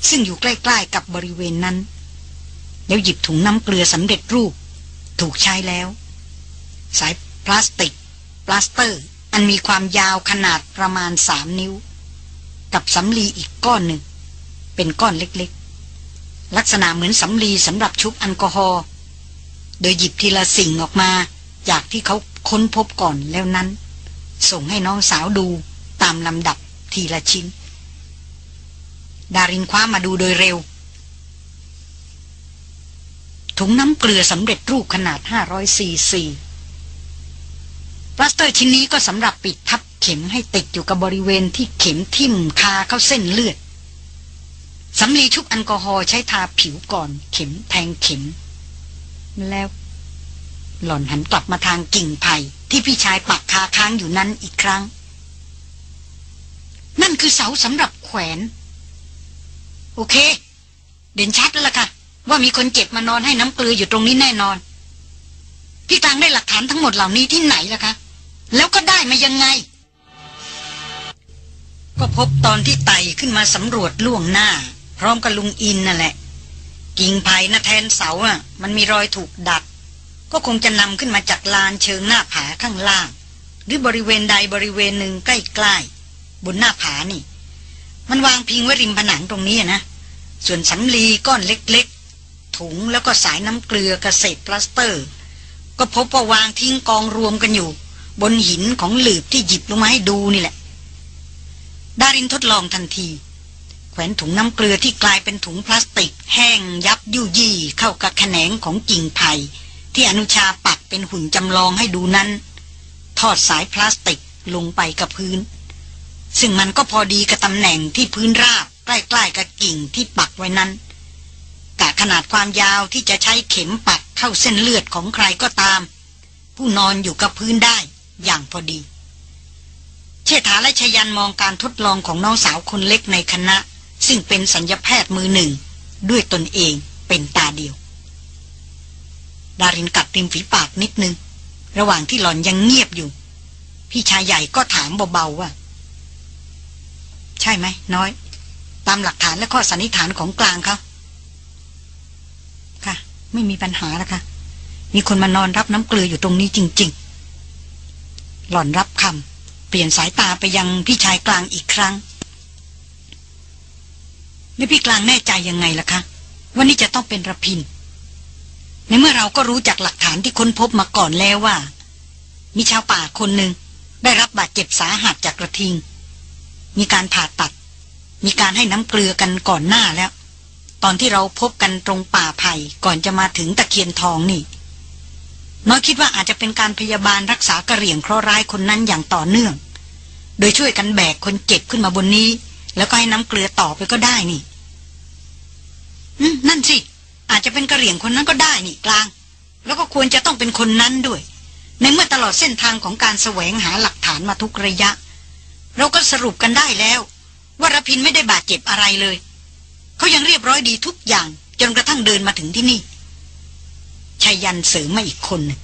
ซึ่งอยู่ใกล้ๆกับบริเวณนั้น แล้วหยิบถุงน้ำเกลือสำเร็จรูป ถูกใช้แล้ว สายพลาสติกปลาสเตอร์ อันมีความยาวขนาดประมาณสามนิ้ว กับสำลีอีกก้อนหนึ่ง เป็นก้อนเล็กๆ ลักษณะเหมือนสำลีสำหรับชุบแอลกอฮอล์โดยหยิบทีละสิ่งออกมา จากที่เขา ค้นพบก่อนแล้วนั้น ส่งให้น้องสาวดูตามลำดับทีละชิ้น ดารินคว้ามาดูโดยเร็ว ถุงน้ำเกลือสำเร็จรูปขนาด 500ซีซีปลาสเตอร์ชิ้นนี้ก็สำหรับปิดทับเข็มให้ติดอยู่กับบริเวณที่เข็มทิ่มคาเข้าเส้นเลือดสำลีชุบแอลกอฮอล์ใช้ทาผิวก่อนเข็มแทงเข็ม แล้ว หล่อนหันกลับมาทางกิ่งไผ่ที่พี่ชายปักคาค้างอยู่นั้นอีกครั้ง นั่นคือเสาสำหรับแขวน โอเค เด่นชัดแล้วล่ะค่ะ ว่ามีคนเจ็บมานอนให้น้ำเกลืออยู่ตรงนี้แน่นอน พี่ตังได้หลักฐานทั้งหมดเหล่านี้ที่ไหนล่ะคะ แล้วก็ได้มายังไง ก็พบตอนที่ไต่ขึ้นมาสำรวจล่วงหน้า พร้อมกับลุงอินนั่นแหละ กิ่งไผ่นะแทนเสาอะ มันมีรอยถูกดัด ก็คงจะนำขึ้นมาจากลานเชิงหน้าผาข้างล่าง หรือบริเวณใดบริเวณหนึ่งใกล้ๆบนหน้าผานี่ มันวางพิงไว้ริมผนังตรงนี้นะ ส่วนสำลีก้อนเล็กๆ ถุงแล้วก็สายน้ำเกลือกระเศษพลาสเตอร์ ก็พบว่าวางทิ้งกองรวมกันอยู่ บนหินของหลืบที่หยิบลงมาให้ดูนี่แหละ ดารินทดลองทันทีแขวนถุงน้ำเกลือที่กลายเป็นถุงพลาสติก แห้งยับยุ่ยี่เข้ากับแขนงของกิ่งไผ่ ที่อนุชาปักเป็นหุ่นจำลองให้ดูนั้น ทอดสายพลาสติกลงไปกับพื้น ซึ่งมันก็พอดีกับตำแหน่งที่พื้นราบใกล้ๆกับกิ่งที่ปักไว้นั้นกะขนาดความยาวที่จะใช้เข็มปักเข้าเส้นเลือดของใครก็ตาม ผู้นอนอยู่กับพื้นได้อย่างพอดี เชษฐาและชยันมองการทดลองของน้องสาวคนเล็กในคณะ ซึ่งเป็นสัญญาแพทย์มือหนึ่ง ด้วยตนเองเป็นตาเดียว ดารินกัดริมฝีปากนิดนึง ระหว่างที่หล่อนยังเงียบอยู่ พี่ชายใหญ่ก็ถามเบาๆว่า ใช่ไหม น้อย ตามหลักฐานและข้อสันนิษฐานของกลางเขาค่ะ ไม่มีปัญหาแล้วค่ะ มีคนมานอนรับน้ำเกลืออยู่ตรงนี้จริง ๆ หล่อนรับคำเปลี่ยนสายตาไปยังพี่ชายกลางอีกครั้งนี่พี่กลางแน่ใจยังไงล่ะคะว่านี่จะต้องเป็นระพิน ในเมื่อเราก็รู้จากหลักฐานที่ค้นพบมาก่อนแล้วว่า มีชาวป่าคนหนึ่งได้รับบาดเจ็บสาหัสจากกระทิง มีการผ่าตัด มีการให้น้ำเกลือกันก่อนหน้าแล้ว ตอนที่เราพบกันตรงป่าไผ่ก่อนจะมาถึงตะเคียนทองนี่ น้อยคิดว่าอาจจะเป็นการพยาบาลรักษากระเหรี่ยงเคราะร้ายคนนั้นอย่างต่อเนื่อง โดยช่วยกันแบกคนเจ็บขึ้นมาบนนี้ แล้วก็ให้น้ำเกลือต่อไปก็ได้นี่นั่นสิ อาจจะเป็นกระเหรี่ยงคนนั้นก็ได้นี่กลาง แล้วก็ควรจะต้องเป็นคนนั้นด้วย ในเมื่อตลอดเส้นทางของการแสวงหาหลักฐานมาทุกระยะ เราก็สรุปกันได้แล้ว ว่ารพินไม่ได้บาดเจ็บอะไรเลย เขายังเรียบร้อยดีทุกอย่าง จนกระทั่งเดินมาถึงที่นี่ชายันเสริมมาอีกคนนึง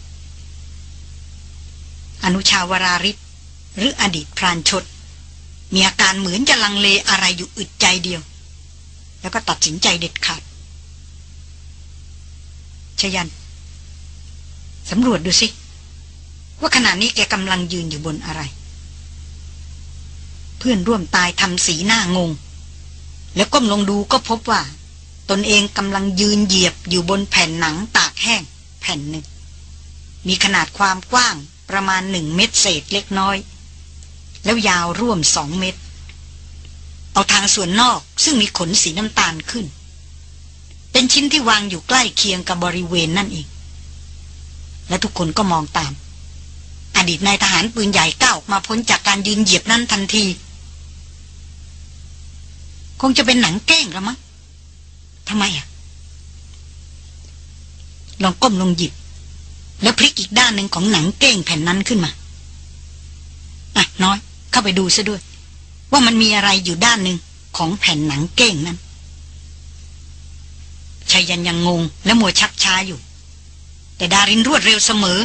อนุชาวราริศหรืออดีตพรานชด มีอาการเหมือนจะลังเลอะไรอยู่อึดใจเดียว แล้วก็ตัดสินใจเด็ดขาด ชยันสำรวจดูสิ ว่าขณะนี้แกกำลังยืนอยู่บนอะไร เพื่อนร่วมตายทำสีหน้างง แล้วก้มลงดูก็พบว่า ตนเองกำลังยืนเหยียบอยู่บนแผ่นหนังตากแห้ง แผ่นหนึ่ง มีขนาดความกว้างประมาณหนึ่งเมตรเศษเล็กน้อย แล้วยาวร่วมสองเมตร เอาทางส่วนนอกซึ่งมีขนสีน้ำตาลขึ้น เป็นชิ้นที่วางอยู่ใกล้เคียงกับบริเวณนั่นเอง และทุกคนก็มองตาม อดีตนายทหารปืนใหญ่ก้าวมาพ้นจากการยืนเหยียบนั้นทันที คงจะเป็นหนังแก้งละมั้งทำไมอะ ลองก้มลงหยิบ แล้วพลิกอีกด้านหนึ่งของหนังเก้งแผ่นนั้นขึ้นมา อะน้อย เข้าไปดูซะด้วย ว่ามันมีอะไรอยู่ด้านหนึ่งของแผ่นหนังเก้งนั้น ชายันยังงงและมัวชักช้าอยู่ แต่ดารินรวดเร็วเสมอ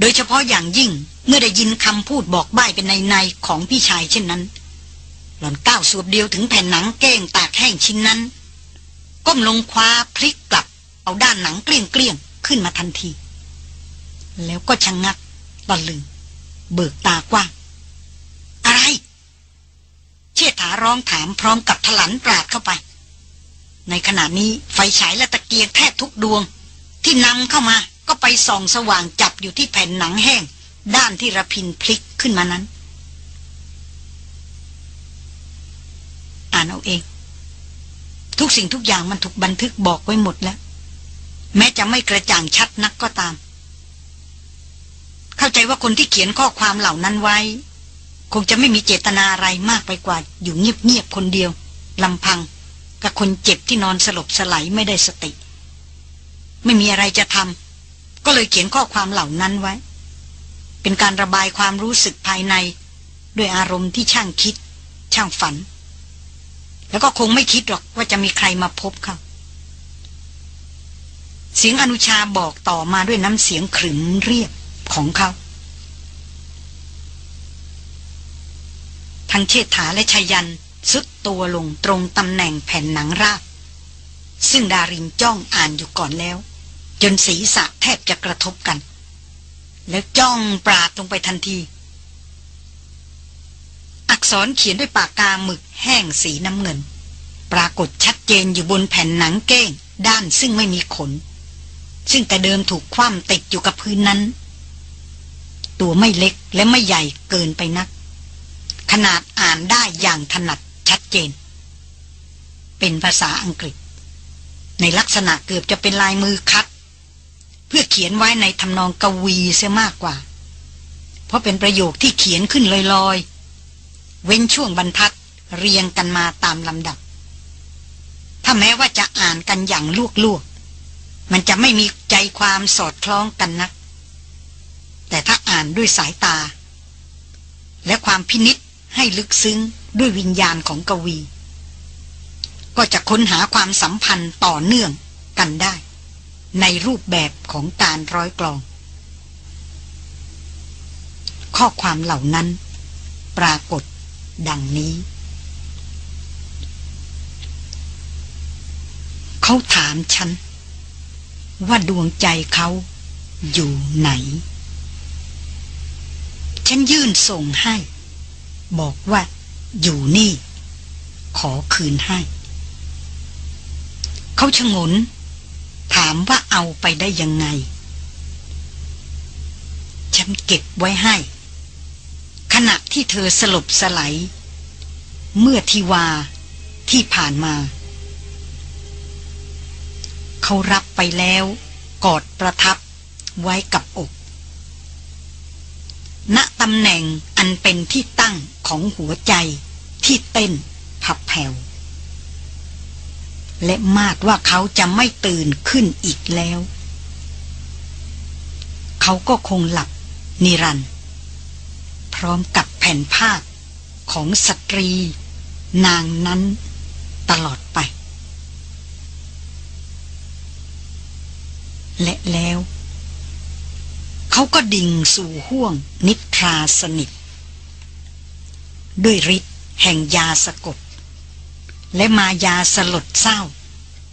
โดยเฉพาะอย่างยิ่งเมื่อได้ยินคำพูดบอกใบ้เป็นในในของพี่ชายเช่นนั้น หล่อนก้าวสวบเดียวถึงแผ่นหนังเก้งตากแห้งชิ้นนั้น ก้มลงคว้าพลิกกลับ เอาด้านหนังเกลี้ยงเกลี้ยงขึ้นมาทันที แล้วก็ชะงงักตะลึง เบิกตากว้าง อะไร เชี่ยถาร้องถามพร้อมกับถลันปราดเข้าไป ในขณะนี้ไฟฉายและตะเกียงแทบทุกดวง ที่นำเข้ามาก็ไปส่องสว่างจับอยู่ที่แผ่นหนังแห้ง ด้านที่ระพินพลิกขึ้นมานั้น อ่านเอาเอง ทุกสิ่งทุกอย่างมันถูกบันทึกบอกไว้หมดแล้ว แม้จะไม่กระจ่างชัดนักก็ตาม เข้าใจว่าคนที่เขียนข้อความเหล่านั้นไว้ คงจะไม่มีเจตนาอะไรมากไปกว่าอยู่เงียบๆคนเดียวลำพัง กับคนเจ็บที่นอนสลบสลายไม่ได้สติ ไม่มีอะไรจะทำก็เลยเขียนข้อความเหล่านั้นไว้ เป็นการระบายความรู้สึกภายใน ด้วยอารมณ์ที่ช่างคิด ช่างฝัน แล้วก็คงไม่คิดหรอกว่าจะมีใครมาพบเขาเสียงอนุชาบอกต่อมาด้วยน้ำเสียงขรึมเรียบของเขาทั้งเชษฐาและชายัน สุดตัวลงตรงตำแหน่งแผ่นหนังราบ ซึ่งดารินจ้องอ่านอยู่ก่อนแล้ว จนศีรษะแทบจะกระทบกัน แล้วจ้องปราดลงไปทันที อักษรเขียนด้วยปากกาหมึกแห้งสีน้ำเงิน ปรากฏชัดเจนอยู่บนแผ่นหนังเก้ง ด้านซึ่งไม่มีขน ซึ่งแต่เดิมถูกคว่ำติดอยู่กับพื้นนั้น ตัวไม่เล็กและไม่ใหญ่เกินไปนัก ขนาดอ่านได้อย่างถนัด ชัดเจน เป็นภาษาอังกฤษ ในลักษณะเกือบจะเป็นลายมือคัด เพื่อเขียนไว้ในทำนองกวีเสียมากกว่า เพราะเป็นประโยคที่เขียนขึ้นลอยๆ เว้นช่วงบรรทัดเรียงกันมาตามลำดับ ถ้าแม้ว่าจะอ่านกันอย่างลวกๆ มันจะไม่มีใจความสอดคล้องกันนัก แต่ถ้าอ่านด้วยสายตา และความพินิษให้ลึกซึ้ง ด้วยวิญญาณของกวี ก็จะค้นหาความสัมพันธ์ต่อเนื่องกันได้ ในรูปแบบของการร้อยกลอง ข้อความเหล่านั้น ปรากฏดังนี้ เขาถามฉัน ว่าดวงใจเขาอยู่ไหน ฉันยื่นส่งให้ บอกว่า อยู่นี่ ขอคืนให้ เขาชงน ถามว่าเอาไปได้ยังไง ฉันเก็บไว้ให้ ขณะที่เธอสลบสลายเมื่อทิวาที่ผ่านมา เขารับไปแล้วกอดประทับไว้กับอก ณตำแหน่งอันเป็นที่ตั้ง ของหัวใจที่เต้นผับแผ่ว และมาดว่าเขาจะไม่ตื่นขึ้นอีกแล้ว เขาก็คงหลับนิรัน พร้อมกับแผ่นภาพของสตรี นางนั้นตลอดไป และแล้ว เขาก็ดิ่งสู่ห้วงนิทราสนิท ด้วยฤทธิ์แห่งยาสะกด และมายาสลดเศร้า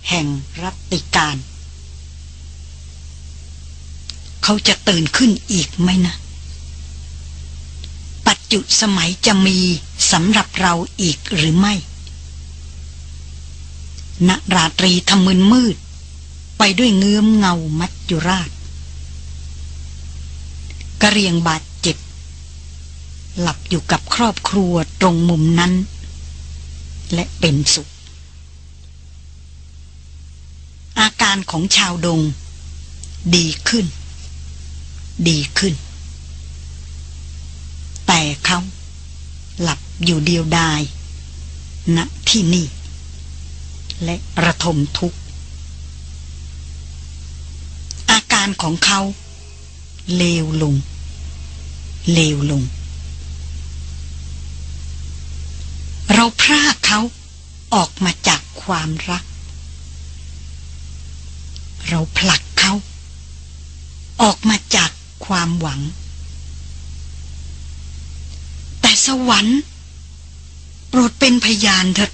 แห่งรัตติการ เขาจะตื่นขึ้นอีกไหมนะ ปัจจุสมัยจะมีสำหรับเราอีกหรือไม่ณราตรีทมึนมืด ไปด้วยเงื้อมเงามัจจุราชกระเรียงบาด หลับอยู่กับครอบครัวตรงมุมนั้น และเป็นสุข อาการของชาวดง ดีขึ้น ดีขึ้น แต่เขาหลับอยู่เดียวดายณที่นี่ และระทมทุกข์ อาการของเขา เลวลง เลวลง เราพรากเขาออกมาจากความรัก เราผลักเขา ออกมาจากความหวัง แต่สวรรค์โปรดเป็นพยานเถิด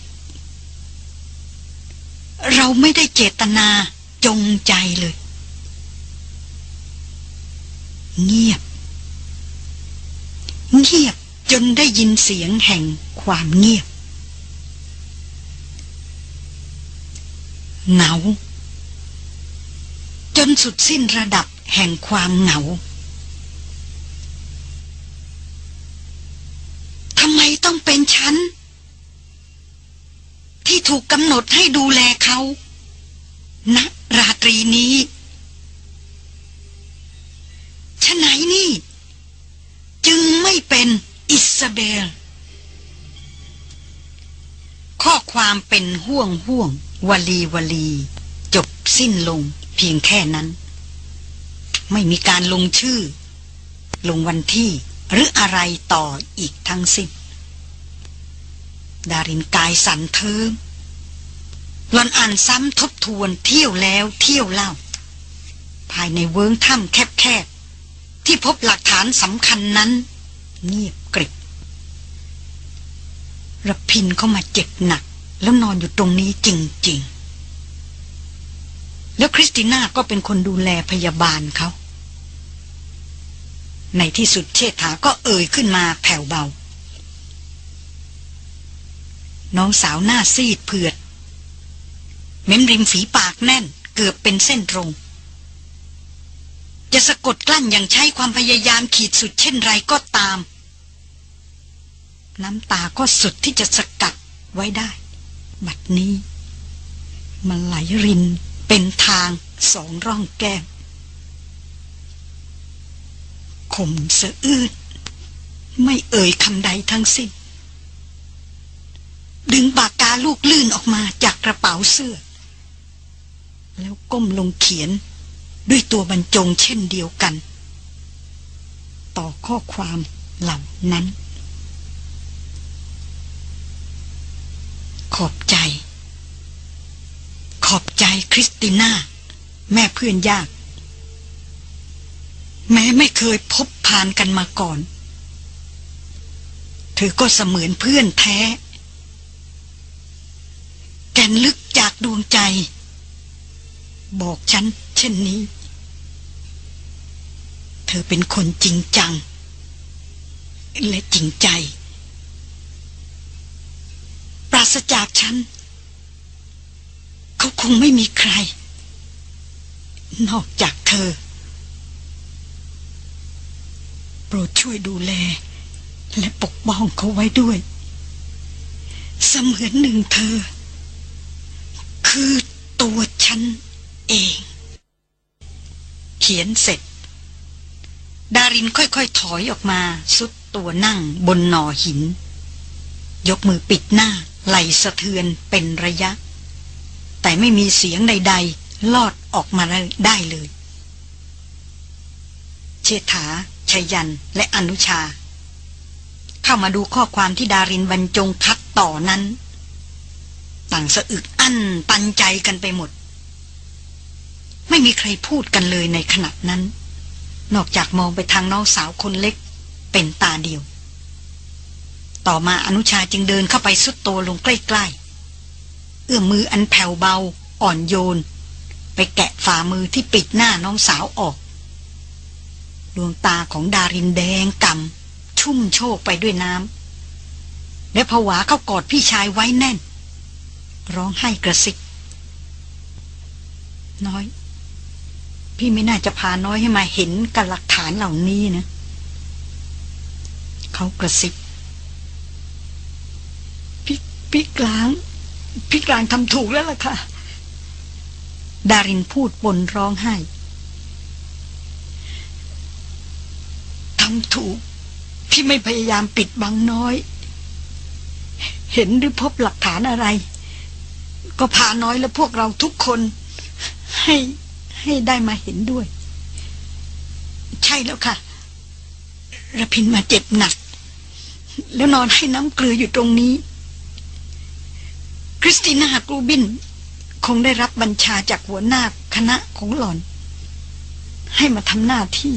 เราไม่ได้เจตนาจงใจเลย เงียบ เงียบจนได้ยินเสียงแห่งความเงียบ เหงา จนสุดสิ้นระดับแห่งความเหงาทำไมต้องเป็นฉัน ที่ถูกกำหนดให้ดูแลเขาณนะราตรีนี้ฉะไหนนี่ จึงไม่เป็นอิสเบล ข้อความเป็นห่วงห่วง วลีวลี จบสิ้นลงเพียงแค่นั้น ไม่มีการลงชื่อ ลงวันที่หรืออะไรต่ออีกทั้งสิ้นดารินกายสันเทิมหลอนอ่านซ้ำทบทวนเที่ยวแล้วเที่ยวเล่า ภายในเวิ้งถ้ำแคบๆ ที่พบหลักฐานสำคัญนั้น เงียบกริบระพินเข้ามาเจ็บหนัก แล้วนอนอยู่ตรงนี้จริง ๆ แล้วคริสติน่าก็เป็นคนดูแลพยาบาลเขาในที่สุดเชษฐาก็เอ่ยขึ้นมาแผ่วเบา น้องสาวหน้าซีดเผือด เม้มริมฝีปากแน่นเกือบเป็นเส้นตรง จะสะกดกลั้นอย่างใช้ความพยายามขีดสุดเช่นไรก็ตาม น้ำตาก็สุดที่จะสกัดไว้ได้ บัดนี้ มันไหลรินเป็นทางสองร่องแก้มขมสะอื้นไม่เอ่ยคำใดทั้งสิ้น ดึงปากกาลูกลื่นออกมาจากกระเป๋าเสื้อ แล้วก้มลงเขียนด้วยตัวบรรจงเช่นเดียวกัน ต่อข้อความเหล่านั้น ขอบใจ ขอบใจคริสติน่า แม่เพื่อนยาก แม้ไม่เคยพบผ่านกันมาก่อน เธอก็เสมือนเพื่อนแท้ แก่นลึกจากดวงใจ บอกฉันเช่นนี้ เธอเป็นคนจริงจัง และจริงใจ ศจากฉัน เขาคงไม่มีใคร นอกจากเธอ โปรดช่วยดูแล และปกป้องเขาไว้ด้วย เสมือนหนึ่งเธอ คือตัวฉันเอง เขียนเสร็จ ดารินค่อยๆ ถอยออกมา สุดตัวนั่งบนหน่อหิน ยกมือปิดหน้า ไหลสะเทือนเป็นระยะ แต่ไม่มีเสียงใด ๆ ลอดออกมาได้เลย เชษฐาชยันและอนุชา เข้ามาดูข้อความที่ดารินบรรจงคัดต่อนั้น ต่างสะอึกอั้นตันใจกันไปหมด ไม่มีใครพูดกันเลยในขณะนั้น นอกจากมองไปทางน้องสาวคนเล็กเป็นตาเดียว ต่อมาอนุชาจึงเดินเข้าไปสุดโตลงใกล้ๆ เอื้อมมืออันแผ่วเบา อ่อนโยน ไปแกะฝ่ามือที่ปิดหน้าน้องสาวออก ดวงตาของดารินแดงกำชุ่มโชกไปด้วยน้ำและผวาเข้ากอดพี่ชายไว้แน่น ร้องไห้กระซิก น้อย พี่ไม่น่าจะพาน้อยให้มาเห็นกับหลักฐานเหล่านี้นะ เขากระซิบ พี่กลาง พี่กลางทำถูกแล้วล่ะค่ะ ดารินพูดบนร้องไห้ทำถูกที่ไม่พยายามปิดบังน้อย เห็นหรือพบหลักฐานอะไร ก็พาน้อยและพวกเราทุกคน ให้ให้ได้มาเห็นด้วย ใช่แล้วค่ะระพินมาเจ็บหนัก แล้วนอนให้น้ำเกลืออยู่ตรงนี้ คริสติน่ากรูบิน คงได้รับบัญชาจากหัวหน้าคณะของหล่อน ให้มาทำหน้าที่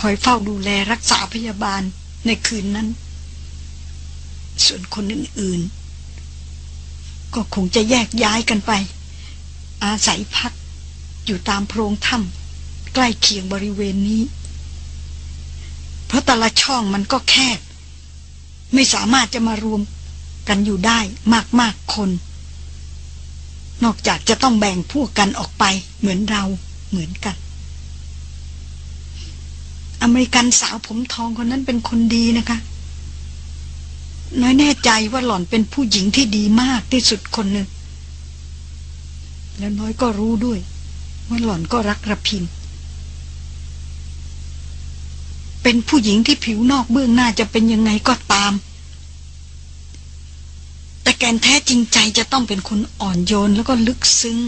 คอยเฝ้าดูแลรักษาพยาบาลในคืนนั้น ส่วนคนอื่นๆ ก็คงจะแยกย้ายกันไป อาศัยพักอยู่ตามโพรงถ้ำใกล้เคียงบริเวณนี้ เพราะแต่ละช่องมันก็แคบ ไม่สามารถจะมารวม กันอยู่ได้มากๆคน นอกจากจะต้องแบ่งพวกกันออกไปเหมือนเราเหมือนกัน อเมริกันสาวผมทองคนนั้นเป็นคนดีนะคะ น้อยแน่ใจว่าหล่อนเป็นผู้หญิงที่ดีมากที่สุดคนหนึ่ง แล้วน้อยก็รู้ด้วย ว่าหล่อนก็รักระพินเป็นผู้หญิงที่ผิวนอกเบื้องหน้าจะเป็นยังไงก็ตาม แต่แกนแท้จริงใจจะต้องเป็นคนอ่อนโยนแล้วก็ลึกซึ้ง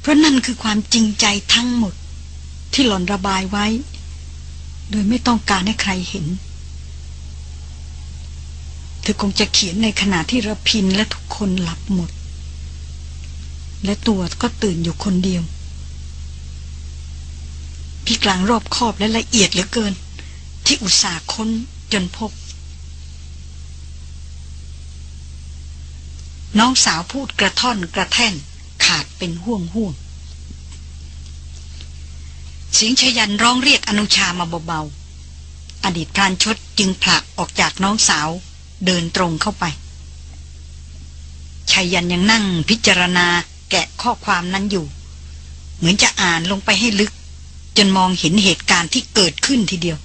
เพราะนั่นคือความจริงใจทั้งหมด ที่หล่อนระบายไว้ โดยไม่ต้องการให้ใครเห็น เธอคงจะเขียนในขณะที่ระพินและทุกคนหลับหมด และตัวก็ตื่นอยู่คนเดียว พี่กลางรอบคอบและละเอียดเหลือเกิน ที่อุตส่าห์ค้นจนพบ น้องสาวพูดกระท่อนกระแท่น ขาดเป็นห่วงห่วงเสียงชยันร้องเรียกอนุชามาเบาๆ อดีตพรานชดจึงผลักออกจากน้องสาวเดินตรงเข้าไปชายันยังนั่งพิจารณาแกะข้อความนั้นอยู่ เหมือนจะอ่านลงไปให้ลึก จนมองเห็นเหตุการณ์ที่เกิดขึ้นทีเดียว